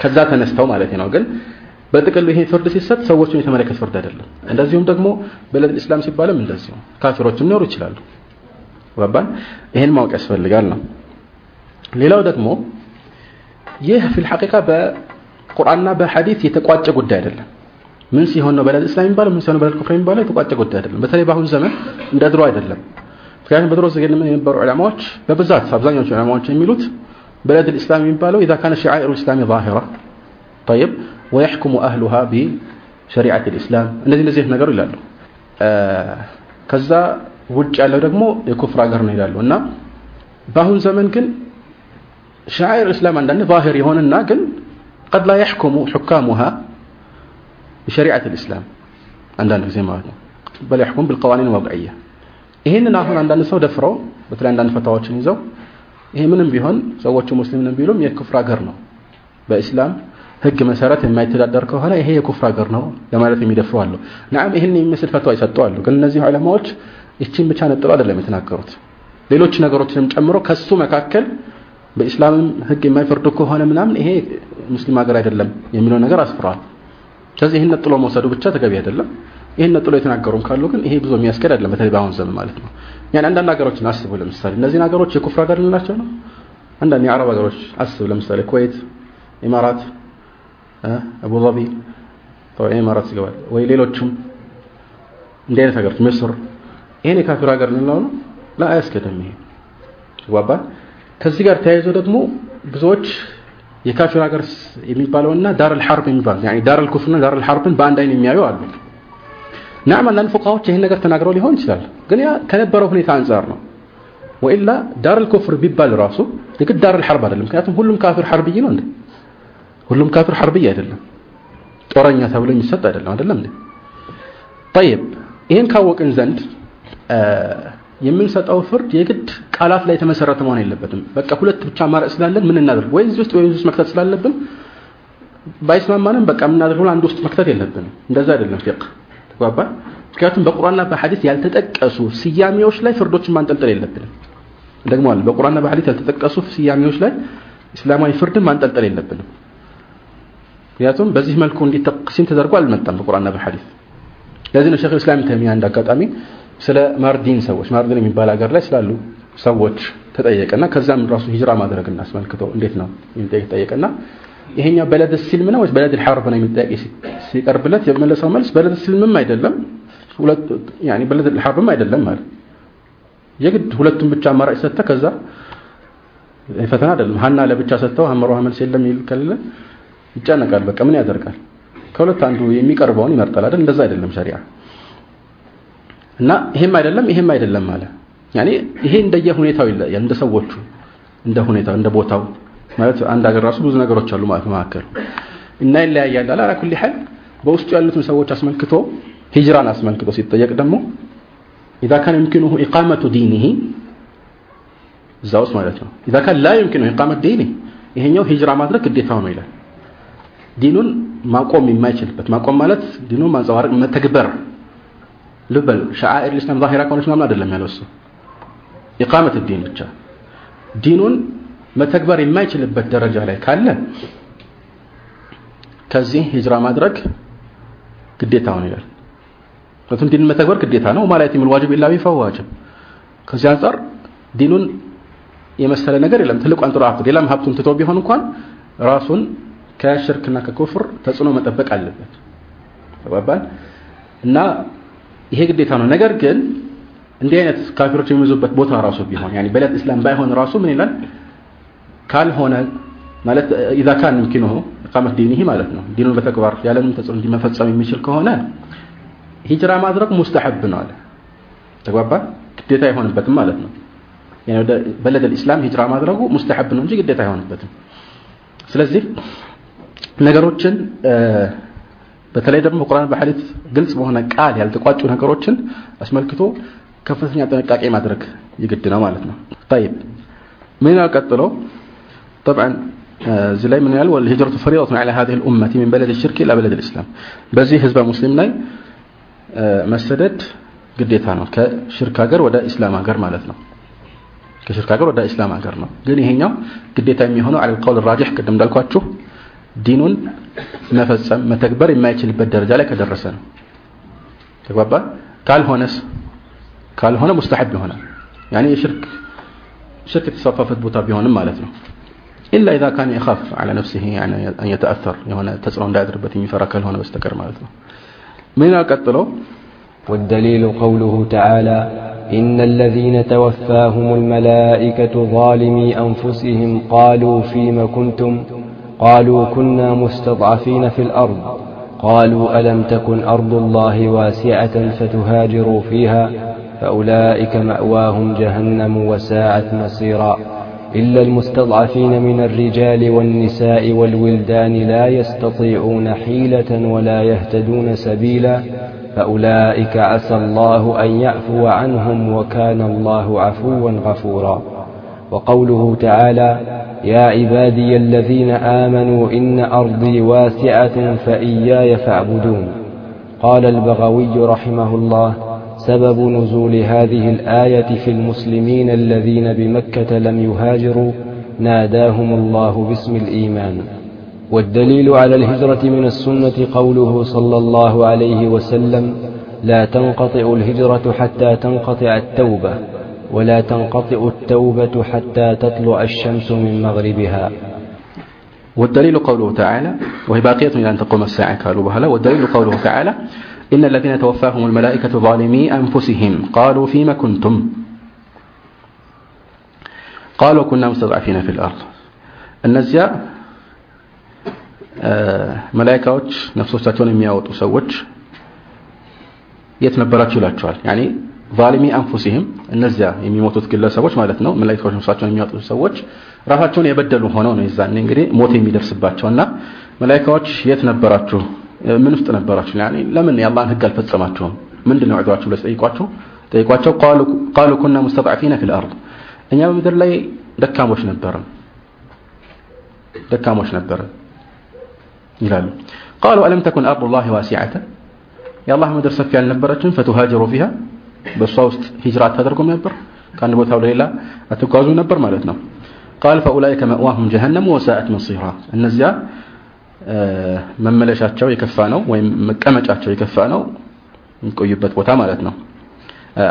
ከዛ ተነስተው ማለት ነው። ግን በጥቅሉ ይሄ ፍርድ ሲሰጥ ሰዎችን የተመለከተ ፍርድ አይደለም። እንደዚሁም ደግሞ በለድ ኢስላም ሲባልም እንደዚሁ ካፊሮች ሊኖሩ ይችላሉ። ገባን ይሄን ማወቅ ያስፈልጋል ነው። ሌላው ደግሞ ይህ ፊል በቁርአንና በሐዲስ የተቋጨ ጉዳይ አይደለም ምን ሲሆን ነው በለድ እስላም የሚባለው ምን ሲሆን በለድ ኩፍር የሚባለው የተቋጨ ጉዳይ አይደለም በተለይ በአሁኑ ዘመን እንደ ድሮ አይደለም ምክንያቱም በድሮ ዘመን የነበሩ ዑለማዎች በብዛት አብዛኛዎቹ ዑለማዎች የሚሉት بلد الإسلام يبالو إذا كان شعائر الإسلام ظاهرة طيب ويحكم أهلها بشريعة الإسلام الذي نزيه نقر إلى له كذا ውጭ ያለው ደግሞ የኩፍር ሀገር ነው ይላሉ እና በአሁን ዘመን ግን ሻዓኢር እስላም አንዳንድ ظاهر ይሆንና ግን قد لا يحكم حكامها በሸሪዓት ልእስላም አንዳንድ ጊዜ ማለት ነው። በል ያሕኩም ብልቀዋኒን ወቅዕያ ይህንን አሁን አንዳንድ ሰው ደፍረው በተለይ አንዳንድ ፈታዎችን ይዘው ይሄ ምንም ቢሆን ሰዎቹ ሙስሊም ነን ቢሉም የኩፍር ሀገር ነው። በእስላም ህግ መሰረት የማይተዳደር ከሆነ ይሄ የኩፍር ሀገር ነው ለማለት የሚደፍሩ አሉ። ናም ይህን የሚመስል ፈትዋ ይሰጡ አሉ። ግን እነዚህ ዑለማዎች ይቺን ብቻ ነጥሎ አይደለም የተናገሩት። ሌሎች ነገሮችንም ጨምሮ ከሱ መካከል በእስላምም ህግ የማይፈርዱ ከሆነ ምናምን ይሄ ሙስሊም ሀገር አይደለም የሚለው ነገር አስፍረዋል። ስለዚህ ይህን ነጥሎ መውሰዱ ብቻ ተገቢ አይደለም። ይህን ነጥሎ የተናገሩም ካሉ ግን ይሄ ብዙ የሚያስገድ አይደለም በተለይ በአሁን ዘመን ማለት ነው። ያን አንዳንድ ሀገሮችን አስቡ። ለምሳሌ እነዚህን ሀገሮች የኩፍር ሀገር ልንላቸው ነው? አንዳንድ የአረብ ሀገሮች አስብ ለምሳሌ ኩዌት ኢማራት አቡዛቢ ኢማራት ይገባል ወይ ሌሎችም እንዲህ አይነት ሀገሮች ምስር። ይሄን የካፊር ሀገር ልንለው ነው? ላ አያስገድም ይሄ። ይግባባል ከዚህ ጋር ተያይዞ ደግሞ ብዙዎች የካፊር ሀገር የሚባለውና ዳር አልሐርብ የሚባል ያኒ ዳር አልኩፍርና ዳር አልሐርብን በአንድ አይን የሚያዩ አሉ ናም አንዳንድ ፉቃዎች ይህን ነገር ተናግረው ሊሆን ይችላል ግን ያ ከነበረው ሁኔታ አንጻር ነው ወኢላ ዳር አልኩፍር ቢባል ራሱ የግድ ዳር አልሐርብ አይደለም ምክንያቱም ሁሉም ካፊር ሐርብይ ነው እንዴ ሁሉም ካፊር ሐርብይ አይደለም ጦረኛ ተብሎ የሚሰጥ አይደለም አይደለም እንዴ طيب ይህን ካወቅን ዘንድ የምንሰጠው ፍርድ የግድ ቃላት ላይ የተመሰረተ መሆን የለበትም። በቃ ሁለት ብቻ አማራጭ ስላለን ምን እናደርግ? ወይ እዚህ ውስጥ ወይ እዚህ መክተት ስላለብን ባይስማማንም በቃ የምናደርገው አንድ ውስጥ መክተት የለብንም። እንደዛ አይደለም ፊቅህ። ተግባባ ምክንያቱም በቁርአንና በሐዲስ ያልተጠቀሱ ስያሜዎች ላይ ፍርዶችን ማንጠልጠል የለብንም። ደግሞዋል በቁርአንና በሐዲስ ያልተጠቀሱ ስያሜዎች ላይ እስላማዊ ፍርድን ማንጠልጠል የለብንም። ምክንያቱም በዚህ መልኩ እንዲህ ተቅሲም ተደርጎ አልመጣም በቁርአንና በሐዲስ። ለዚህ ነው ሸይኹል ኢስላም ተይሚያ እንደ አጋጣሚ ስለ ማርዲን ሰዎች ማርዲን የሚባል ሀገር ላይ ስላሉ ሰዎች ተጠየቀና ከዛም ራሱ ሂጅራ ማድረግ አስመልክቶ እንዴት ነው የሚጠየቅ ተጠየቀና ይሄኛው በለድ ሲልም ነው ወይስ በለድ الحرب ነው የሚጠየቅ ሲቀርብለት የመለሰው መልስ በለድ ሲልምም አይደለም ሁለት ያኒ በለድ الحربም አይደለም ማለት የግድ ሁለቱም ብቻ አማራጭ ሰጥተህ ከዛ ፈተና አይደለም። ሀና ለብቻ ሰጥተው ሀመሯ መልስ የለም ይል ከሌለ ይጨነቃል በቃ ምን ያደርጋል? ከሁለት አንዱ የሚቀርበውን ይመርጣል አይደል? እንደዛ አይደለም ሸሪዓ። እና ይሄም አይደለም ይሄም አይደለም ማለት ያኔ ይሄ እንደየ ሁኔታው ይለያል እንደ ሰዎቹ እንደ ሁኔታው እንደ ቦታው ማለት አንድ ሀገር ራሱ ብዙ ነገሮች አሉ ማለት መካከል እና ይለያያል አላ ኩሊ ሐል በውስጡ ያሉትን ሰዎች አስመልክቶ ሂጅራን አስመልክቶ ሲጠየቅ ደግሞ إذا كان يمكنه إقامة دينه እዛ ውስጥ ማለት ነው إذا كان لا يمكنه إقامة دينه ይሄኛው ሂጅራ ማድረግ ግዴታው ነው ይላል ዲኑን ማቆም የማይችልበት ማቆም ማለት ዲኑን ማንጸባረቅ መተግበር ልበል شعائر الإسلام ظاهرة ከሆነች ምናምን አይደለም ያለው እሱ። إقامة الدين ብቻ። ዲኑን መተግበር የማይችልበት ደረጃ ላይ ካለ ከዚህ ሂጅራ ማድረግ ግዴታው ነው ይላል። ምክንያቱም ዲንን መተግበር ግዴታ ነው። ما لا يتم الواجب إلا به فهو واجب። ከዚህ አንጻር ዲኑን የመሰለ ነገር የለም። ትልቁ አንጥሮ ሀብት ሌላም ሀብቱን ትቶ ቢሆን እንኳን ራሱን ከሽርክና ከኩፍር ተጽዕኖ መጠበቅ አለበት። ተባባል? እና ይሄ ግዴታ ነው ነገር ግን እንዲህ አይነት ካፊሮች የሚይዙበት ቦታ ራሱ ቢሆን ያኒ በለድ እስላም ባይሆን ራሱ ምን ይላል ካልሆነ ማለት اذا كان يمكنه اقامه دينه ማለት ነው ዲኑን በተግባር ያለንም ተጽዕኖ እንዲመፈጸም የሚችል ከሆነ ሂጅራ ማድረግ ሙስተሐብ ነው አለ ተግባባ ግዴታ አይሆንበትም ማለት ነው ያኒ ወደ በለድ الاسلام ሂጅራ ማድረጉ ሙስተሐብ ነው እንጂ ግዴታ አይሆንበትም ስለዚህ ነገሮችን በተለይ ደግሞ በቁርአን በሐዲስ ግልጽ በሆነ ቃል ያልተቋጩ ነገሮችን አስመልክቶ ከፍተኛ ጥንቃቄ ማድረግ ይግድ ነው ማለት ነው طيب ምን ቀጥሎ طبعا እዚህ ላይ ምን ያህል والهجرة فريضة على هذه الأمة من بلد الشرك إلى بلد الإسلام በዚህ ህዝበ ሙስሊም ላይ መሰደድ ግዴታ ነው ከሽርክ ሀገር ወደ ኢስላም ሀገር ማለት ነው ከሽርክ ሀገር ወደ ኢስላም ሀገር ነው ግን ይሄኛው ግዴታ የሚሆነው على القول الراجح ቅድም እንዳልኳችሁ ዲኑን መፈጸም መተግበር የማይችልበት ደረጃ ላይ ከደረሰ ነው ተግባባ ካልሆነስ ካልሆነ ሙስተሐብ ይሆናል ያኔ የሽርክ ሽርክ የተስፋፋበት ቦታ ቢሆንም ማለት ነው إلا إذا كان يخاف على نفسه يعني أن يتأثر የሆነ ተጽዕኖ እንዳያድርበት የሚፈራ ካልሆነ በስተቀር ማለት ነው ምን ቀጥሎ والدليل قوله تعالى إن الذين توفاهم الملائكة ظالمي أنفسهم قالوا فيم كنتم قالوا كنا مستضعفين في الأرض. قالوا ألم تكن أرض الله واسعة فتهاجروا فيها؟ فأولئك مأواهم جهنم وساعت مصيرا. إلا المستضعفين من الرجال والنساء والولدان لا يستطيعون حيلة ولا يهتدون سبيلا. فأولئك عسى الله أن يعفو عنهم وكان الله عفوا غفورا. وقوله تعالى يا عبادي الذين آمنوا إن أرضي واسعة فإياي فاعبدون. قال البغوي رحمه الله سبب نزول هذه الآية في المسلمين الذين بمكة لم يهاجروا ناداهم الله باسم الإيمان. والدليل على الهجرة من السنة قوله صلى الله عليه وسلم لا تنقطع الهجرة حتى تنقطع التوبة. ولا تنقطع التوبة حتى تطلع الشمس من مغربها والدليل قوله تعالى وهي باقية إلى أن تقوم الساعة قالوا بهلا والدليل قوله تعالى إن الذين توفاهم الملائكة ظالمي أنفسهم قالوا فيما كنتم قالوا كنا مستضعفين في الأرض النزيا መላይካዎች ነፍሶቻቸውን የሚያወጡ ሰዎች የት ነበራችሁ ይላቸዋል ያኒ ظالمي أنفسهم. انزيا يموتوا كل سوتش معناتنا من لا يتخرجوا سواتهم يموتوا سوتش راحاتهم يبدلوا هونو ني زان ني غري موت يمدرسباتونا ملائكه يت نبراتو من است نبراتو يعني لمن يا الله هكا الفصماتو من دون عذواتو لسيقواتو تيقواتو قالوا قالوا كنا مستضعفين في الأرض انيا بمدر لي دكاموش نبر دكاموش نبر يلالو قالوا الم تكن ارض الله واسعه يا الله مدر سفيا نبرتن فتهاجروا فيها በእሷ ውስጥ ሂጅራ አታደርጉም ነበር ከአንድ ቦታ ወደ ሌላ አትጓዙ ነበር ማለት ነው ቃል ፈኡላይከ መእዋሁም ጀሃነም ወሳአት መሲራ እነዚያ መመለሻቸው የከፋ ነው ወይም መቀመጫቸው የከፋ ነው የሚቆዩበት ቦታ ማለት ነው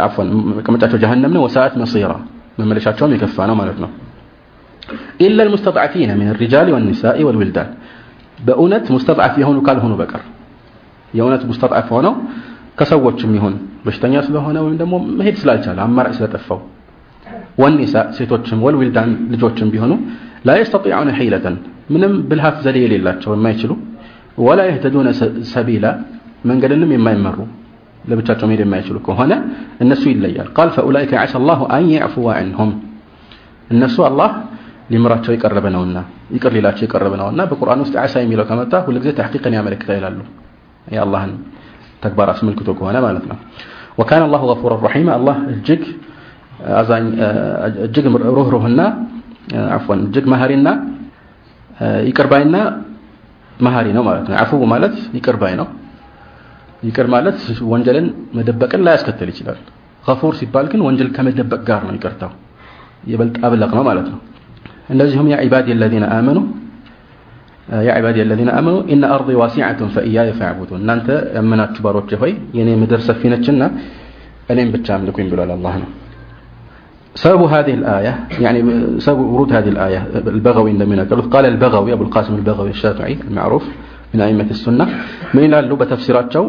አፎን መቀመጫቸው ጀሃነም ነው ወሳአት መሲራ መመለሻቸውም የከፋ ነው ማለት ነው ኢላ ልሙስተضዓፊነ ምን ሪጃል ወኒሳኢ ወልዊልዳን በእውነት ሙስተضዓፍ የሆኑ ካልሆኑ በቀር የእውነት ሙስተضዓፍ ሆነው ከሰዎችም ይሁን በሽተኛ ስለሆነ ወይም ደግሞ መሄድ ስላልቻለ አማራጭ ስለጠፋው ወኒሳ ሴቶችም ወልዊልዳን ልጆችም ቢሆኑ ላ የስተጢዑነ ሒለተን ምንም ብልሃት ዘዴ የሌላቸው የማይችሉ ወላ የህተዱነ ሰቢላ መንገድንም የማይመሩ ለብቻቸው መሄድ የማይችሉ ከሆነ እነሱ ይለያል ቃል ፈኡላይከ ዓሳ አላሁ አን የዕፉወ ዐንሁም እነሱ አላህ ሊምራቸው የቀረበ ነውና ይቅር ሊላቸው የቀረበ ነውና በቁርአን ውስጥ ዓሳ የሚለው ከመጣ ሁልጊዜ ተሕቂቅን ያመለክታ ይላሉ የአላህን ተግባር አስመልክቶ ከሆነ ማለት ነው ወካነ አላሁ ገፉራ ረሒማ አላህ እጅግ አዛኝ እጅግ ሩህሩህና አፍወን እጅግ መሀሪና ይቅርባይና መሀሪ ነው ማለት ነው አፉ ማለት ይቅርባይ ነው ይቅር ማለት ወንጀልን መደበቅን ላያስከትል ይችላል ገፉር ሲባል ግን ወንጀል ከመደበቅ ጋር ነው ይቅርታው ይበልጥ አብለቅ ነው ማለት ነው እንደዚሁም ያ ዒባዲ الذين آمنوا يا عبادي الذين آمنوا إن أرضي واسعة فإياي فاعبدون እናንተ ያመናችሁ ባሮቼ ሆይ የኔ ምድር ሰፊ ነችና እኔም ብቻ አምልኩኝ ብሏል አላህ ነው سبب هذه الآية يعني سبب ورود هذه الآية البغوي عندما يقول قال البغوي أبو القاسم البغوي الشافعي المعروف من أئمة السنة من يلالو بتفسيرات جو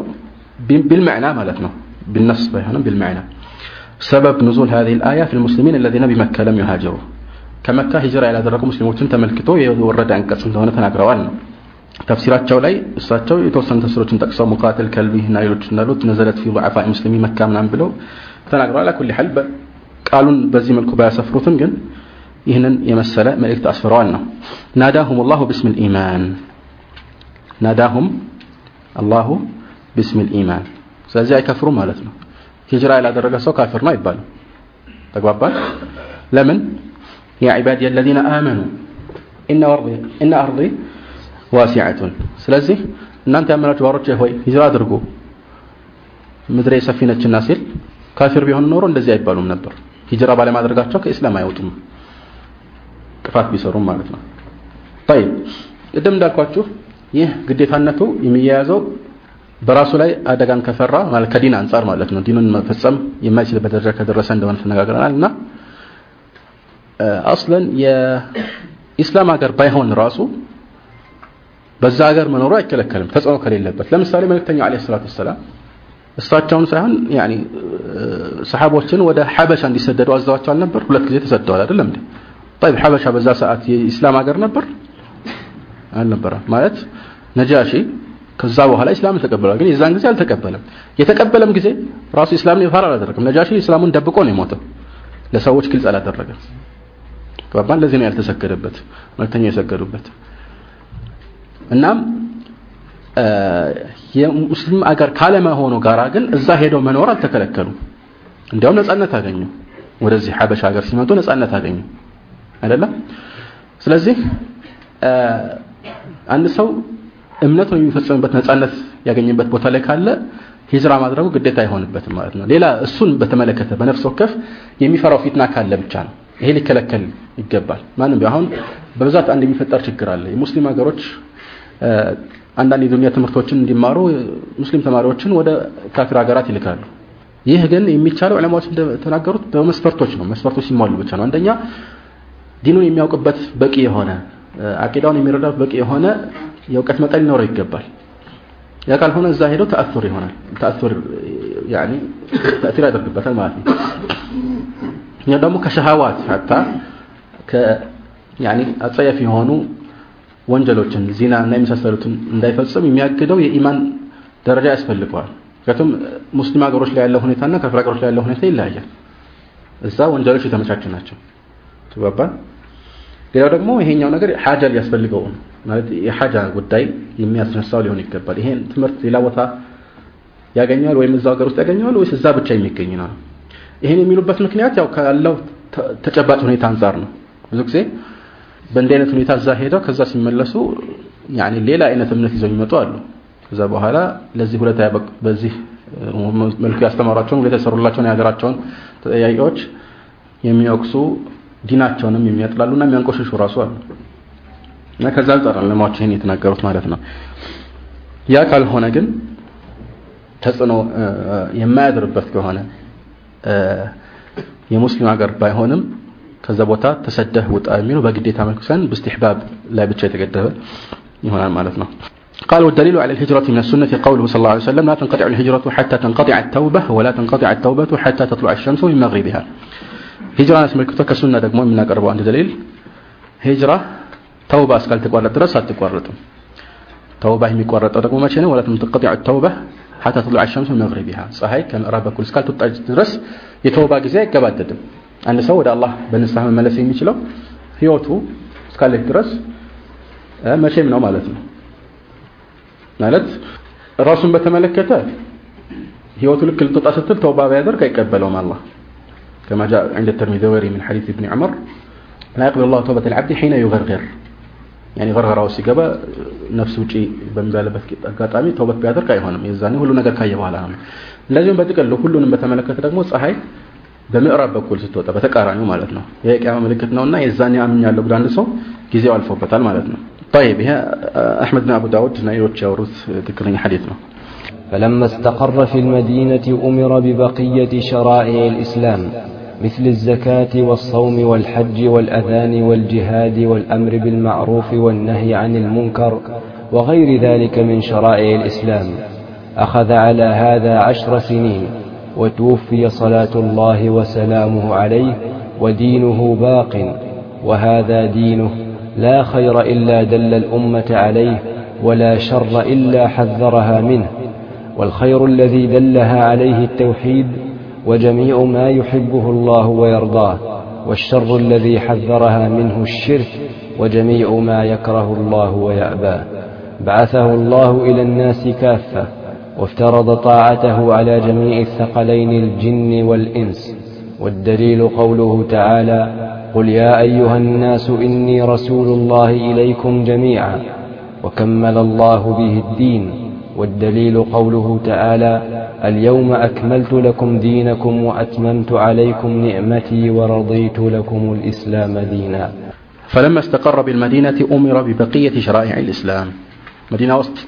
بالمعنى مالتنا بالنص بيهنا بالمعنى سبب نزول هذه الآية في المسلمين الذين بمكة لم يهاجروا ከመካ ሂጅራ ያላደረጉ ሙስሊሞችን ተመልክቶ የወረደ አንቀጽ እንደሆነ ተናግረዋል። ነው ተፍሲራቸው ላይ እሳቸው የተወሰኑ ተፍሲሮችን ጠቅሰው ሙቃትል ከልቢ እና ሌሎች እንዳሉት ነዘለት ፊ ضعፋ ሙስሊሚ መካ ምናምን ብለው ተናግረዋል። አኩል ሐል ቃሉን በዚህ መልኩ ባያሰፍሩትም ግን ይህንን የመሰለ መልእክት አስፍረዋል ነው። ናዳሁም አላሁ ብስም ልኢማን ናዳሁም አላሁ ብስም ልኢማን ስለዚህ አይከፍሩም ማለት ነው። ሂጅራ ያላደረገ ሰው ካፊር ነው አይባልም። ተግባባል ለምን يا عبادي الذين آمنوا إن أرضي إن أرضي واسعة ስለዚህ እናንተ ያመናችሁ ባሮቼ ሆይ ሂጅራ አድርጉ ምድሬ ሰፊ ነችና ሲል ካፊር ቢሆን ኖሮ እንደዚህ አይባሉም ነበር ሂጅራ ባለማድረጋቸው ከእስላም አይወጡም ጥፋት ቢሰሩም ማለት ነው طيب ቅድም እንዳልኳችሁ ይህ ግዴታነቱ የሚያያዘው በራሱ ላይ አደጋን ከፈራ ማለት ከዲን አንጻር ማለት ነው ዲኑን መፈጸም የማይችልበት ደረጃ ከደረሰ እንደሆነ ተነጋግረናል እና አስለን የኢስላም ሀገር ባይሆን ራሱ በዛ ሀገር መኖሩ አይከለከልም ተጽዕኖ ከሌለበት ለምሳሌ መልእክተኛው አለይሂ ሰላቱ ወሰላም እሳቸውን ሳይሆን ያኒ ሰሃቦችን ወደ ሐበሻ እንዲሰደዱ አዘዋቸው አልነበር ሁለት ጊዜ ተሰደዋል አይደለም እንዴ طيب ሐበሻ በዛ ሰዓት የኢስላም ሀገር ነበር አልነበረም ማለት ነጃሺ ከዛ በኋላ ኢስላምን ተቀበሏል ግን የዛን ጊዜ አልተቀበለም የተቀበለም ጊዜ ራሱ ኢስላምን ይፋር አላደረገም ነጃሺ ኢስላሙን ደብቆ ነው የሞተው ለሰዎች ግልጽ አላደረገም ገባን ለዚህ ነው ያልተሰገደበት መልክተኛ የሰገዱበት እናም የሙስሊም አገር ካለመሆኑ ጋራ ግን እዛ ሄደው መኖር አልተከለከሉም። እንዲያውም ነጻነት አገኙ። ወደዚህ ሐበሻ ሀገር ሲመጡ ነጻነት አገኙ። አይደለም ስለዚህ አንድ ሰው እምነቱን የሚፈጽምበት ነጻነት ያገኝበት ቦታ ላይ ካለ ሂጅራ ማድረጉ ግዴታ አይሆንበትም ማለት ነው። ሌላ እሱን በተመለከተ በነፍስ ወከፍ የሚፈራው ፊትና ካለ ብቻ ነው ይሄ ሊከለከል ይገባል። ማንም አሁን በብዛት አንድ የሚፈጠር ችግር አለ። የሙስሊም ሀገሮች አንዳንድ የዱንያ ትምህርቶችን እንዲማሩ ሙስሊም ተማሪዎችን ወደ ካፊር ሀገራት ይልካሉ። ይህ ግን የሚቻለው ዕለማዎች እንደተናገሩት በመስፈርቶች ነው። መስፈርቶች ሲሟሉ ብቻ ነው። አንደኛ ዲኑን የሚያውቅበት በቂ የሆነ አቂዳውን የሚረዳ በቂ የሆነ የእውቀት መጠን ሊኖረው ይገባል። ያ ካልሆነ እዛ ሄደው ተአሱር ይሆናል። ተአሱር ያኒ ተአሲር ያደርግበታል ማለት ነው። እኛ ደግሞ ከሸሃዋት ያኒ አጸያፊ የሆኑ ወንጀሎችን ዚና እና የመሳሰሉትን እንዳይፈጽም የሚያግደው የኢማን ደረጃ ያስፈልገዋል። ምክንያቱም ሙስሊም ሀገሮች ላይ ያለው ሁኔታና ከፍር ሀገሮች ላይ ያለው ሁኔታ ይለያያል። እዛ ወንጀሎች የተመቻቹ ናቸው። ተባባል ሌላው ደግሞ ይሄኛው ነገር ሐጃ ሊያስፈልገው ማለት የሐጃ ጉዳይ የሚያስነሳው ሊሆን ይገባል። ይሄን ትምህርት ሌላ ቦታ ያገኘዋል ወይም እዛው ሀገር ውስጥ ያገኘዋል ወይስ እዛ ብቻ የሚገኝ ነው ይሄን የሚሉበት ምክንያት ያው ካለው ተጨባጭ ሁኔታ አንጻር ነው። ብዙ ጊዜ በእንዲህ አይነት ሁኔታ እዛ ሄደው ከዛ ሲመለሱ ሌላ አይነት እምነት ይዘው የሚመጡ አሉ። ከዛ በኋላ ለዚህ ሁለታ በዚህ መልኩ ያስተማሯቸውን ሁለታ የሰሩላቸውን የሀገራቸውን ተጠያቂዎች የሚወቅሱ ዲናቸውንም የሚያጥላሉና የሚያንቆሽሹ ራሱ አሉ። እና ከዛ አንጻር ለማዎች ይሄን የተናገሩት ማለት ነው። ያ ካልሆነ ግን ተጽዕኖ የማያድርበት ከሆነ የሙስሊም ሀገር ባይሆንም ከዛ ቦታ ተሰደህ ውጣ የሚለው በግዴታ መልኩ ሳይሆን በስትሕባብ ላይ ብቻ የተገደበ ይሆናል ማለት ነው። قال والدليل على الهجرة من السنة قوله صلى الله عليه وسلم لا تنقطع الهجرة حتى تنقطع التوبة ولا تنقطع التوبة حتى تطلع الشمس من مغربها هجرة نسمكتها كسنة دقمون من أقرب عند دليل هجرة توبة أسكال تقوارت درس تقوارتم توبة هم يقوارت أدقمون ولا تنقطع التوبة حتى تطلع الشمس من مغربها ፀሐይ ከምዕራብ በኩል እስካልተወጣች ድረስ የተውባ ጊዜ አይገባደድም አንድ ሰው ወደ አላህ በንስሐ መመለስ የሚችለው ህይወቱ እስካለች ድረስ መቼም ነው ማለት ነው ማለት ራሱን በተመለከተ ህይወቱ ልክ ልትወጣ ስትል ተውባ ቢያደርግ አይቀበለውም አላህ كما جاء عند الترمذي وغيره من حديث ابن عمر لا يقبل الله توبة العبد حين يغرغر يعني غرغر راوسي قبا نفس شيء بنبال بسكت قاتامي توبة بيادر كاي هونم. يزاني هلو نقر كاي بوالا هم لازم بتقل لو هلو نمتا ملكة تقمو صحي بمقرب بكل ستوتا بتقاراني ومالتنا يهيك عام ملكتنا ونا يزاني عام نيالو قدان لسو جيزيو الفو بطال مالتنا. طيب هي آه، أحمد بن أبو داود نايرو تشاوروث تكرني حديثنا. فلما استقر في المدينة أمر ببقية شرائع الإسلام. مثل الزكاة والصوم والحج والأذان والجهاد والأمر بالمعروف والنهي عن المنكر وغير ذلك من شرائع الإسلام. أخذ على هذا عشر سنين وتوفي صلاة الله وسلامه عليه ودينه باق وهذا دينه لا خير إلا دل الأمة عليه ولا شر إلا حذرها منه. والخير الذي دلها عليه التوحيد وجميع ما يحبه الله ويرضاه والشر الذي حذرها منه الشرك وجميع ما يكره الله ويأباه بعثه الله إلى الناس كافة وافترض طاعته على جميع الثقلين الجن والإنس. والدليل قوله تعالى قل يا أيها الناس إني رسول الله إليكم جميعا. وكمل الله به الدين. والدليل قوله تعالى اليوم أكملت لكم دينكم وأتممت عليكم نعمتي ورضيت لكم الإسلام دينا فلما استقر بالمدينة أمر ببقية شرائع الإسلام مدينة وسط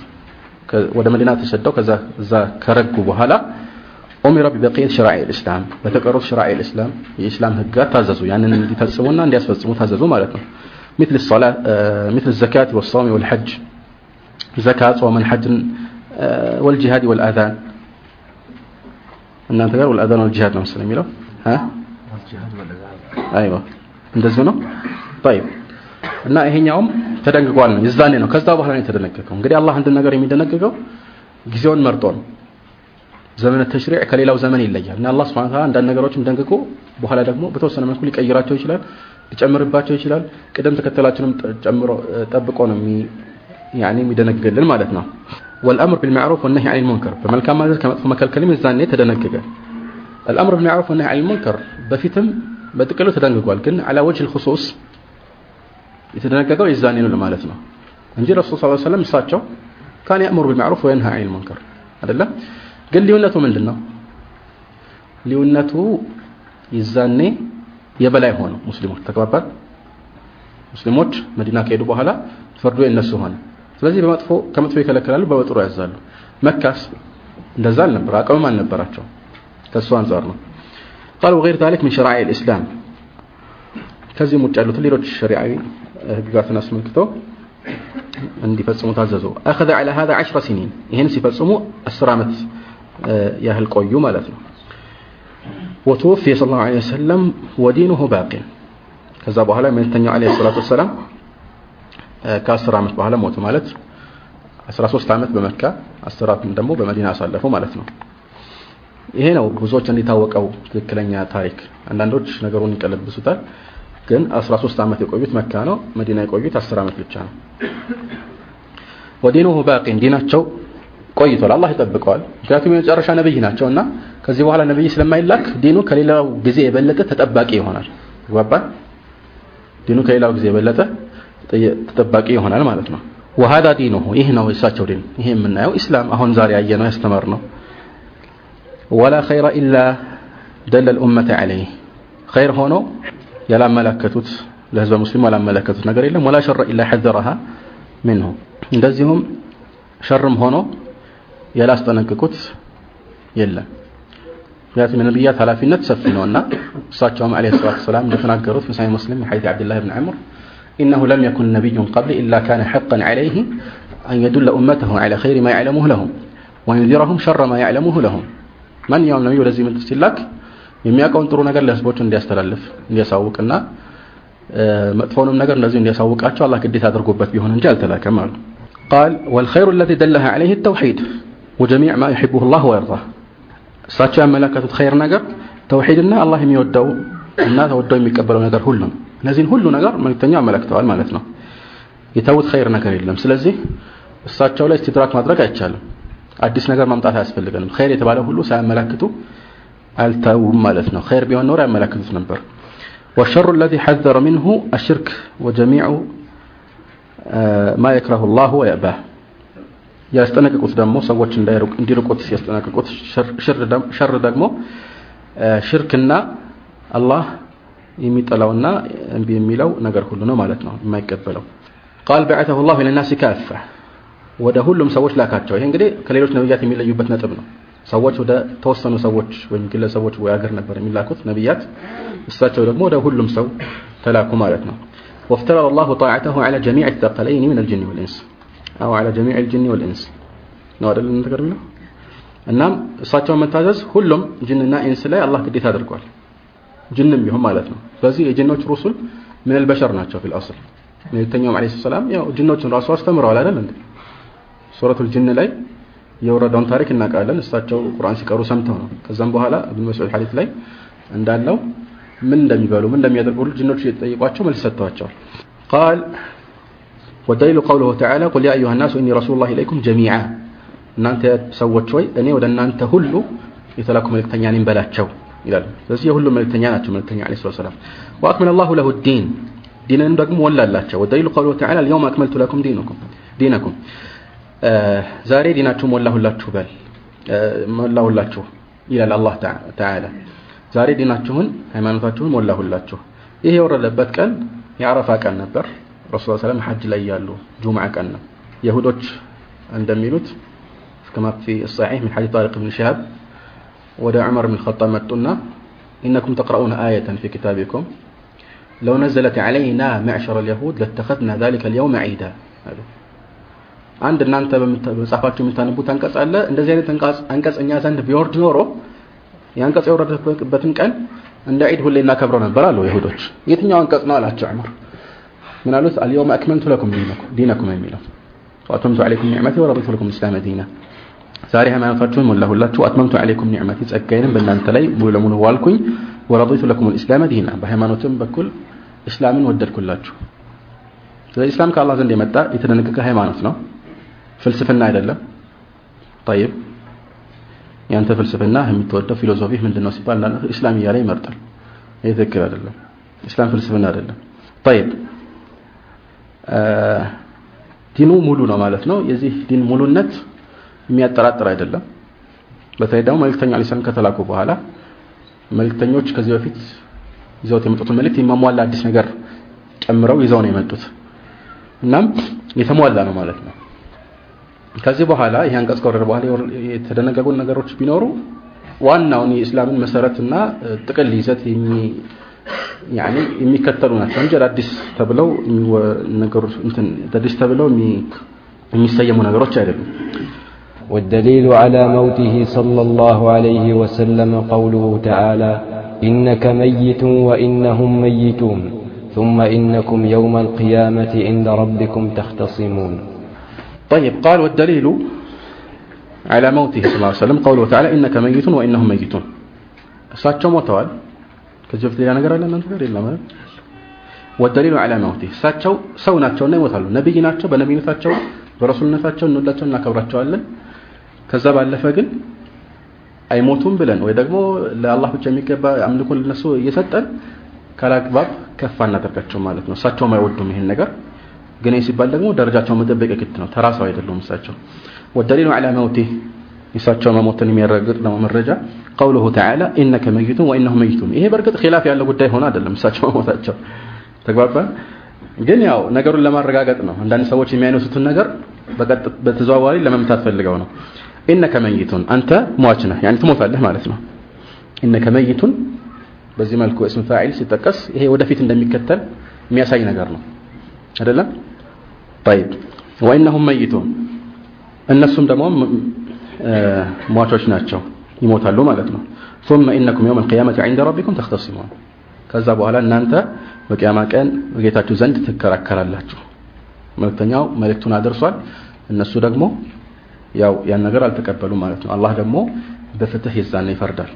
ወደ መዲና ተሰደው ከዛ እዛ ከረጉ በኋላ ኡሚረ ቢበቂየት ሸራዒ ልእስላም በተቀሩት ሸራዒ ልእስላም የኢስላም ህግጋት ታዘዙ ያንን እንዲፈጽሙና እንዲያስፈጽሙ ታዘዙ ማለት ነው مثل الصلاة مثل الزكاة والصوم والحج زكاة صوم حج والجهاد والآذان እናንተ ጋር والآذان والجهاد ነው መሰለኝ የሚለው ها ايوه እንደዚህ ነው طيب እና ይሄኛውም ተደንግጓል ነው የዛኔ ነው ከዛ በኋላ ነው የተደነገገው እንግዲህ አላህ አንድ ነገር የሚደነግገው ጊዜውን መርጦ ነው ዘመነ ተሽሪዕ ከሌላው ዘመን ይለያል እና አላህ Subhanahu Ta'ala አንዳንድ ነገሮችን ደንግጎ በኋላ ደግሞ በተወሰነ መልኩ ሊቀይራቸው ይችላል ሊጨምርባቸው ይችላል ቅደም ተከተላቸውንም ጨምሮ ጠብቆ ነው ያኔ የሚደነግልን ማለት ነው والامر بالمعروف والنهي عن المنكر በመልካም ማለት ከመጥፎ መከልከልም የዛኔ ተደነገገ الامر بالمعروف والنهي عن المنكر በፊትም በጥቅሉ ተደንግጓል ግን على وجه الخصوص የተደነገገው የዛኔ ነው ማለት ነው እንጂ ረሱል ሰለላሁ ዐለይሂ ወሰለም እሳቸው ካን ያእምሩ ቢልማዕሩፍ ወየንሃ ዐኒል ሙንከር አይደለም ግን ልዩነቱ ምንድን ነው ልዩነቱ የዛኔ የበላይ ሆኑ ሙስሊሞች ተግባባን ሙስሊሞች መዲና ከሄዱ በኋላ ፍርዱ የነሱ ሆነ ስለዚህ በመጥፎ ከመጥፎ ይከለክላሉ በጥሩ ያዛሉ መካስ እንደዛ አልነበር አቅምም አልነበራቸው ከሱ አንጻር ነው قال وغير ذلك من شرائع الإسلام ከዚህም ውጭ ያሉትን ሌሎች ሸሪዓዊ ህግጋትን አስመልክቶ እንዲፈጽሙ ታዘዙ أخذ على هذا عشر سنين ይህን ሲፈጽሙ አስር ዓመት ያህል ቆዩ ማለት ነው وتوفي صلى الله عليه وسلم ودينه باق ከዛ በኋላ መልእክተኛው عليه الصلاة والسلام ከአስር ዓመት በኋላ ሞቱ ማለት 13 ዓመት በመካ 10 ዓመት ደግሞ በመዲና አሳለፉ ማለት ነው። ይሄ ነው ብዙዎች እንዲታወቀው ትክክለኛ ታሪክ። አንዳንዶች ነገሩን ይቀለብሱታል ግን 13 ዓመት የቆዩት መካ ነው መዲና የቆዩት 10 ዓመት ብቻ ነው። ወዲኑሁ ባቂን ዲናቸው ቆይቷል። አላህ ይጠብቀዋል። ምክንያቱም የመጨረሻ ነብይ ናቸውና ከዚህ በኋላ ነብይ ስለማይላክ ዲኑ ከሌላው ጊዜ የበለጠ ተጠባቂ ይሆናል። ይግባባል ዲኑ ከሌላው ጊዜ የበለጠ ተጠባቂ ይሆናል ማለት ነው ወሃዳ ዲኑሁ ይህ ነው የእሳቸው ዲን ይሄ የምናየው ኢስላም አሁን ዛሬ ያየ ነው ያስተማር ነው ወላ ኸይረ ኢላ ደለ ልኡመተ ዐለይህ ኸይር ሆኖ ያላመለከቱት ለህዝበ ሙስሊሙ ያላመለከቱት ነገር የለም ወላ ሸረ ኢላ ሐዘረሃ ምንሁ እንደዚሁም ሸርም ሆኖ ያላስጠነቅቁት የለም ምክንያቱም የነቢያት ኃላፊነት ሰፊ ነውና እሳቸውም አለ ሰላት ሰላም እንደተናገሩት ምሳሌ ሙስሊም ሐዲት ዓብድላህ ብን ዑምር إنه لم يكن نبي قبلي إلا كان حقا عليه أن يدل أمته على خير ما يعلمه لهم وينذرهم شر ما يعلمه لهم من يوم نبي ወደዚህ ምድር ሲላክ የሚያውቀውን ጥሩ ነገር ለህዝቦቹ እንዲያስተላልፍ እንዲያሳውቅና መጥፎንም ነገር እንደዚሁ እንዲያሳውቃቸው አላህ ግዴታ አድርጎበት ቢሆን እንጂ አልተላከም አሉ قال والخير الذي دلها عليه التوحيد وجميع ما يحبه الله ويرضاه እሳቸው ያመለከቱት ኸይር ነገር ተውሂድና አላህ የሚወደው እና ተወደው የሚቀበለው ነገር ሁሉ ነው እነዚህን ሁሉ ነገር መልክተኛው አመለክተዋል ማለት ነው የተውት ኸይር ነገር የለም ስለዚህ እሳቸው ላይ ኢስቲድራክ ማድረግ አይቻልም አዲስ ነገር ማምጣት አያስፈልገንም ኸይር የተባለ ሁሉ ሳያመለክቱ አልተውም ማለት ነው ኸይር ቢሆን ኖር ያመለክቱት ነበር والشر الذي حذر منه الشرك وجميع ما يكره الله ويأباه ያስጠነቅቁት ደግሞ ሰዎች እንዲርቁት ያስጠነቅቁት ሸር ደግሞ ሽርክና አላህ የሚጠላውና እምቢ የሚለው ነገር ሁሉ ነው ማለት ነው የማይቀበለው ቃል በዐተሁ ላሁ ለናሲ ካፋ ወደ ሁሉም ሰዎች ላካቸው ይሄ እንግዲህ ከሌሎች ነቢያት የሚለዩበት ነጥብ ነው ሰዎች ወደ ተወሰኑ ሰዎች ወይም ግለሰቦች ወይ ሀገር ነበር የሚላኩት ነቢያት እሳቸው ደግሞ ወደ ሁሉም ሰው ተላኩ ማለት ነው وافترض الله طاعته على جميع الثقلين من الجن والإنس أو على جميع الجن والإنس ነው አይደል ነገር የሚለው እናም እሳቸውን መታዘዝ ሁሉም ጅንና ኢንስ ላይ አላህ ግዴታ አድርጓል ጅንም ቢሆን ማለት ነው ስለዚህ የጅኖች ሩሱል ምን البشر ናቸው في الاصل መልእክተኛውም ዓለይሂ ሰላም ያው ጅኖችን ራሱ አስተምረዋል አይደል እንዴ ሱረቱል ጅን ላይ የወረደውን ታሪክ እናውቃለን እሳቸው ቁርአን ሲቀሩ ሰምተው ነው ከዛም በኋላ ኢብኑ መስዑድ ሐዲስ ላይ እንዳለው ምን እንደሚበሉ ምን እንደሚያደርጉ ሁሉ ጅኖች እየተጠየቋቸው መልስ ሰጥተዋቸዋል قال والدليل قوله تعالى قل يا أيها الناس إني رسول الله إليكم جميعا እናንተ ሰዎች ሆይ እኔ ወደ እናንተ ሁሉ የተላኩ መልእክተኛ ነኝ በላቸው ይላል። ስለዚህ የሁሉም መልእክተኛ ናቸው መልእክተኛ ዓለይሂ ሰላቱ ወሰላም። ወአክመለ አላሁ ለሁ ዲን ዲንን ደግሞ ወላላቸው። ወደሊሉ ቀውሉ ተዓላ አልየውመ አክመልቱ ለኩም ዲነኩም ዲነኩም ዛሬ ዲናችሁ ሞላሁላችሁ በል ሞላሁላችሁ ይላል አላህ ተዓላ። ዛሬ ዲናችሁን ሃይማኖታችሁን ሞላሁላችሁ። ይህ የወረደበት ቀን የአረፋ ቀን ነበር። ረሱል ሰለም ሐጅ ላይ ያሉ ጁምዓ ቀን ነው። የሁዶች እንደሚሉት ከማ ፊ ሰሒሕ ምን ሐዲስ ጣሪቅ ብን ሽሃብ ودا عمر بن الخطاب متنا إنكم تقرؤون آية في كتابكم. لو نزلت علينا معشر اليهود لاتخذنا ذلك اليوم عيدا. عند النانتا بصفات جميل تانبو تنقص ألا عند زيادة تنقص أنقص أن يازند بيورد نورو ينقص يورد بتنقل عند عيد هل إنا كبرنا برالو يهودوك يتن أنكس أنقص نالا عمر من ألوث اليوم أكملت لكم دينكم دينكم أميلا وأتمت عليكم نعمتي ورضيت لكم إسلام دينه ዛሬ ሃይማኖታችሁን ሞላሁላችሁ። አትመምቱ አለይኩም ኒዕመቲ ጸጋዬንም በእናንተ ላይ ሙሉ ለሙሉ ዋልኩኝ። ወረዲቱ ለኩም ልእስላመ ዲና በሃይማኖትም በኩል እስላምን ወደድኩላችሁ። ስለዚህ እስላም ከአላህ ዘንድ የመጣ የተደነገገ ሃይማኖት ነው። ፍልስፍና አይደለም። ጠይብ። ያንተ ፍልስፍና የምትወደው ፊሎሶፊ ምንድን ነው ሲባል እስላም እያለ ይመርጣል። ይህ ትክክል አይደለም። እስላም ፍልስፍና አይደለም። ጠይብ። ዲኑ ሙሉ ነው ማለት ነው። የዚህ ዲን ሙሉነት የሚያጠራጥር አይደለም። በተለይ ደግሞ መልእክተኛ ሰላም ከተላኩ በኋላ መልእክተኞች ከዚህ በፊት ይዘውት የመጡትን መልእክት የማሟላ አዲስ ነገር ጨምረው ይዘው ነው የመጡት። እናም የተሟላ ነው ማለት ነው። ከዚህ በኋላ ይህ አንቀጽ ከወረደ በኋላ የተደነገጉ ነገሮች ቢኖሩ ዋናውን የእስላምን መሰረትና ጥቅል ይዘት የሚከተሉ ናቸው። እንጂ አዳዲስ ተብለው ነገሮች ተብለው የሚሰየሙ ነገሮች አይደሉም والدليل على موته صلى الله عليه وسلم قوله تعالى إنك ميت وإنهم ميتون ثم إنكم يوم القيامة عند ربكم تختصمون. طيب قال والدليل على موته صلى الله عليه وسلم قوله تعالى إنك ميت وإنهم ميتون. ساتشو وتوال كجفت لي أنا قرأ لنا نتقر إلا ما والدليل على موته ساتشو سو ناتشو نيموتالو نبي ناتشو بنبي ناتشو برسول ناتشو نولاتشو نكبراتشو ألن ከዛ ባለፈ ግን አይሞቱም ብለን ወይ ደግሞ ለአላህ ብቻ የሚገባ አምልኮን ለነሱ እየሰጠን ካላግባብ ከፍ አናደርጋቸው ማለት ነው። እሳቸውም አይወዱም ይሄን ነገር። ግን ሲባል ደግሞ ደረጃቸው መጠበቅ ግድ ነው። ተራ ሰው አይደሉም እሳቸው። ወደሊሉ ዐላ መውቲ የእሳቸው መሞትን የሚያረጋግጥ ደግሞ መረጃ ቀውሉሁ ተዓላ ኢነከ መይቱን ወኢነሁም መይቱን። ይሄ በእርግጥ ኺላፍ ያለው ጉዳይ ሆነ አይደለም እሳቸው መሞታቸው። ተግባባን። ግን ያው ነገሩን ለማረጋገጥ ነው። አንዳንድ ሰዎች የሚያነሱትን ነገር በተዘዋዋሪ ለመምታት ፈልገው ነው። ኢነከ መይቱን አንተ ሟች ነህ ያኒ ትሞታለህ ማለት ነው ኢነከ መይቱን በዚህ መልኩ እስም ፋዒል ሲጠቀስ ይሄ ወደፊት እንደሚከተል የሚያሳይ ነገር ነው አይደለም طيب ወኢነሁም መይቱን እነሱም ደግሞ ሟቾች ናቸው ይሞታሉ ማለት ነው ثم إنكم يوم القيامة عند ربكم تختصمون ከዛ በኋላ እናንተ በቂያማ ቀን በጌታችሁ ዘንድ ትከራከራላችሁ መልእክተኛው መልእክቱን አድርሷል እነሱ ደግሞ ያው ያን ነገር አልተቀበሉ ማለት ነው። አላህ ደግሞ በፍትህ የዛኔ ይፈርዳል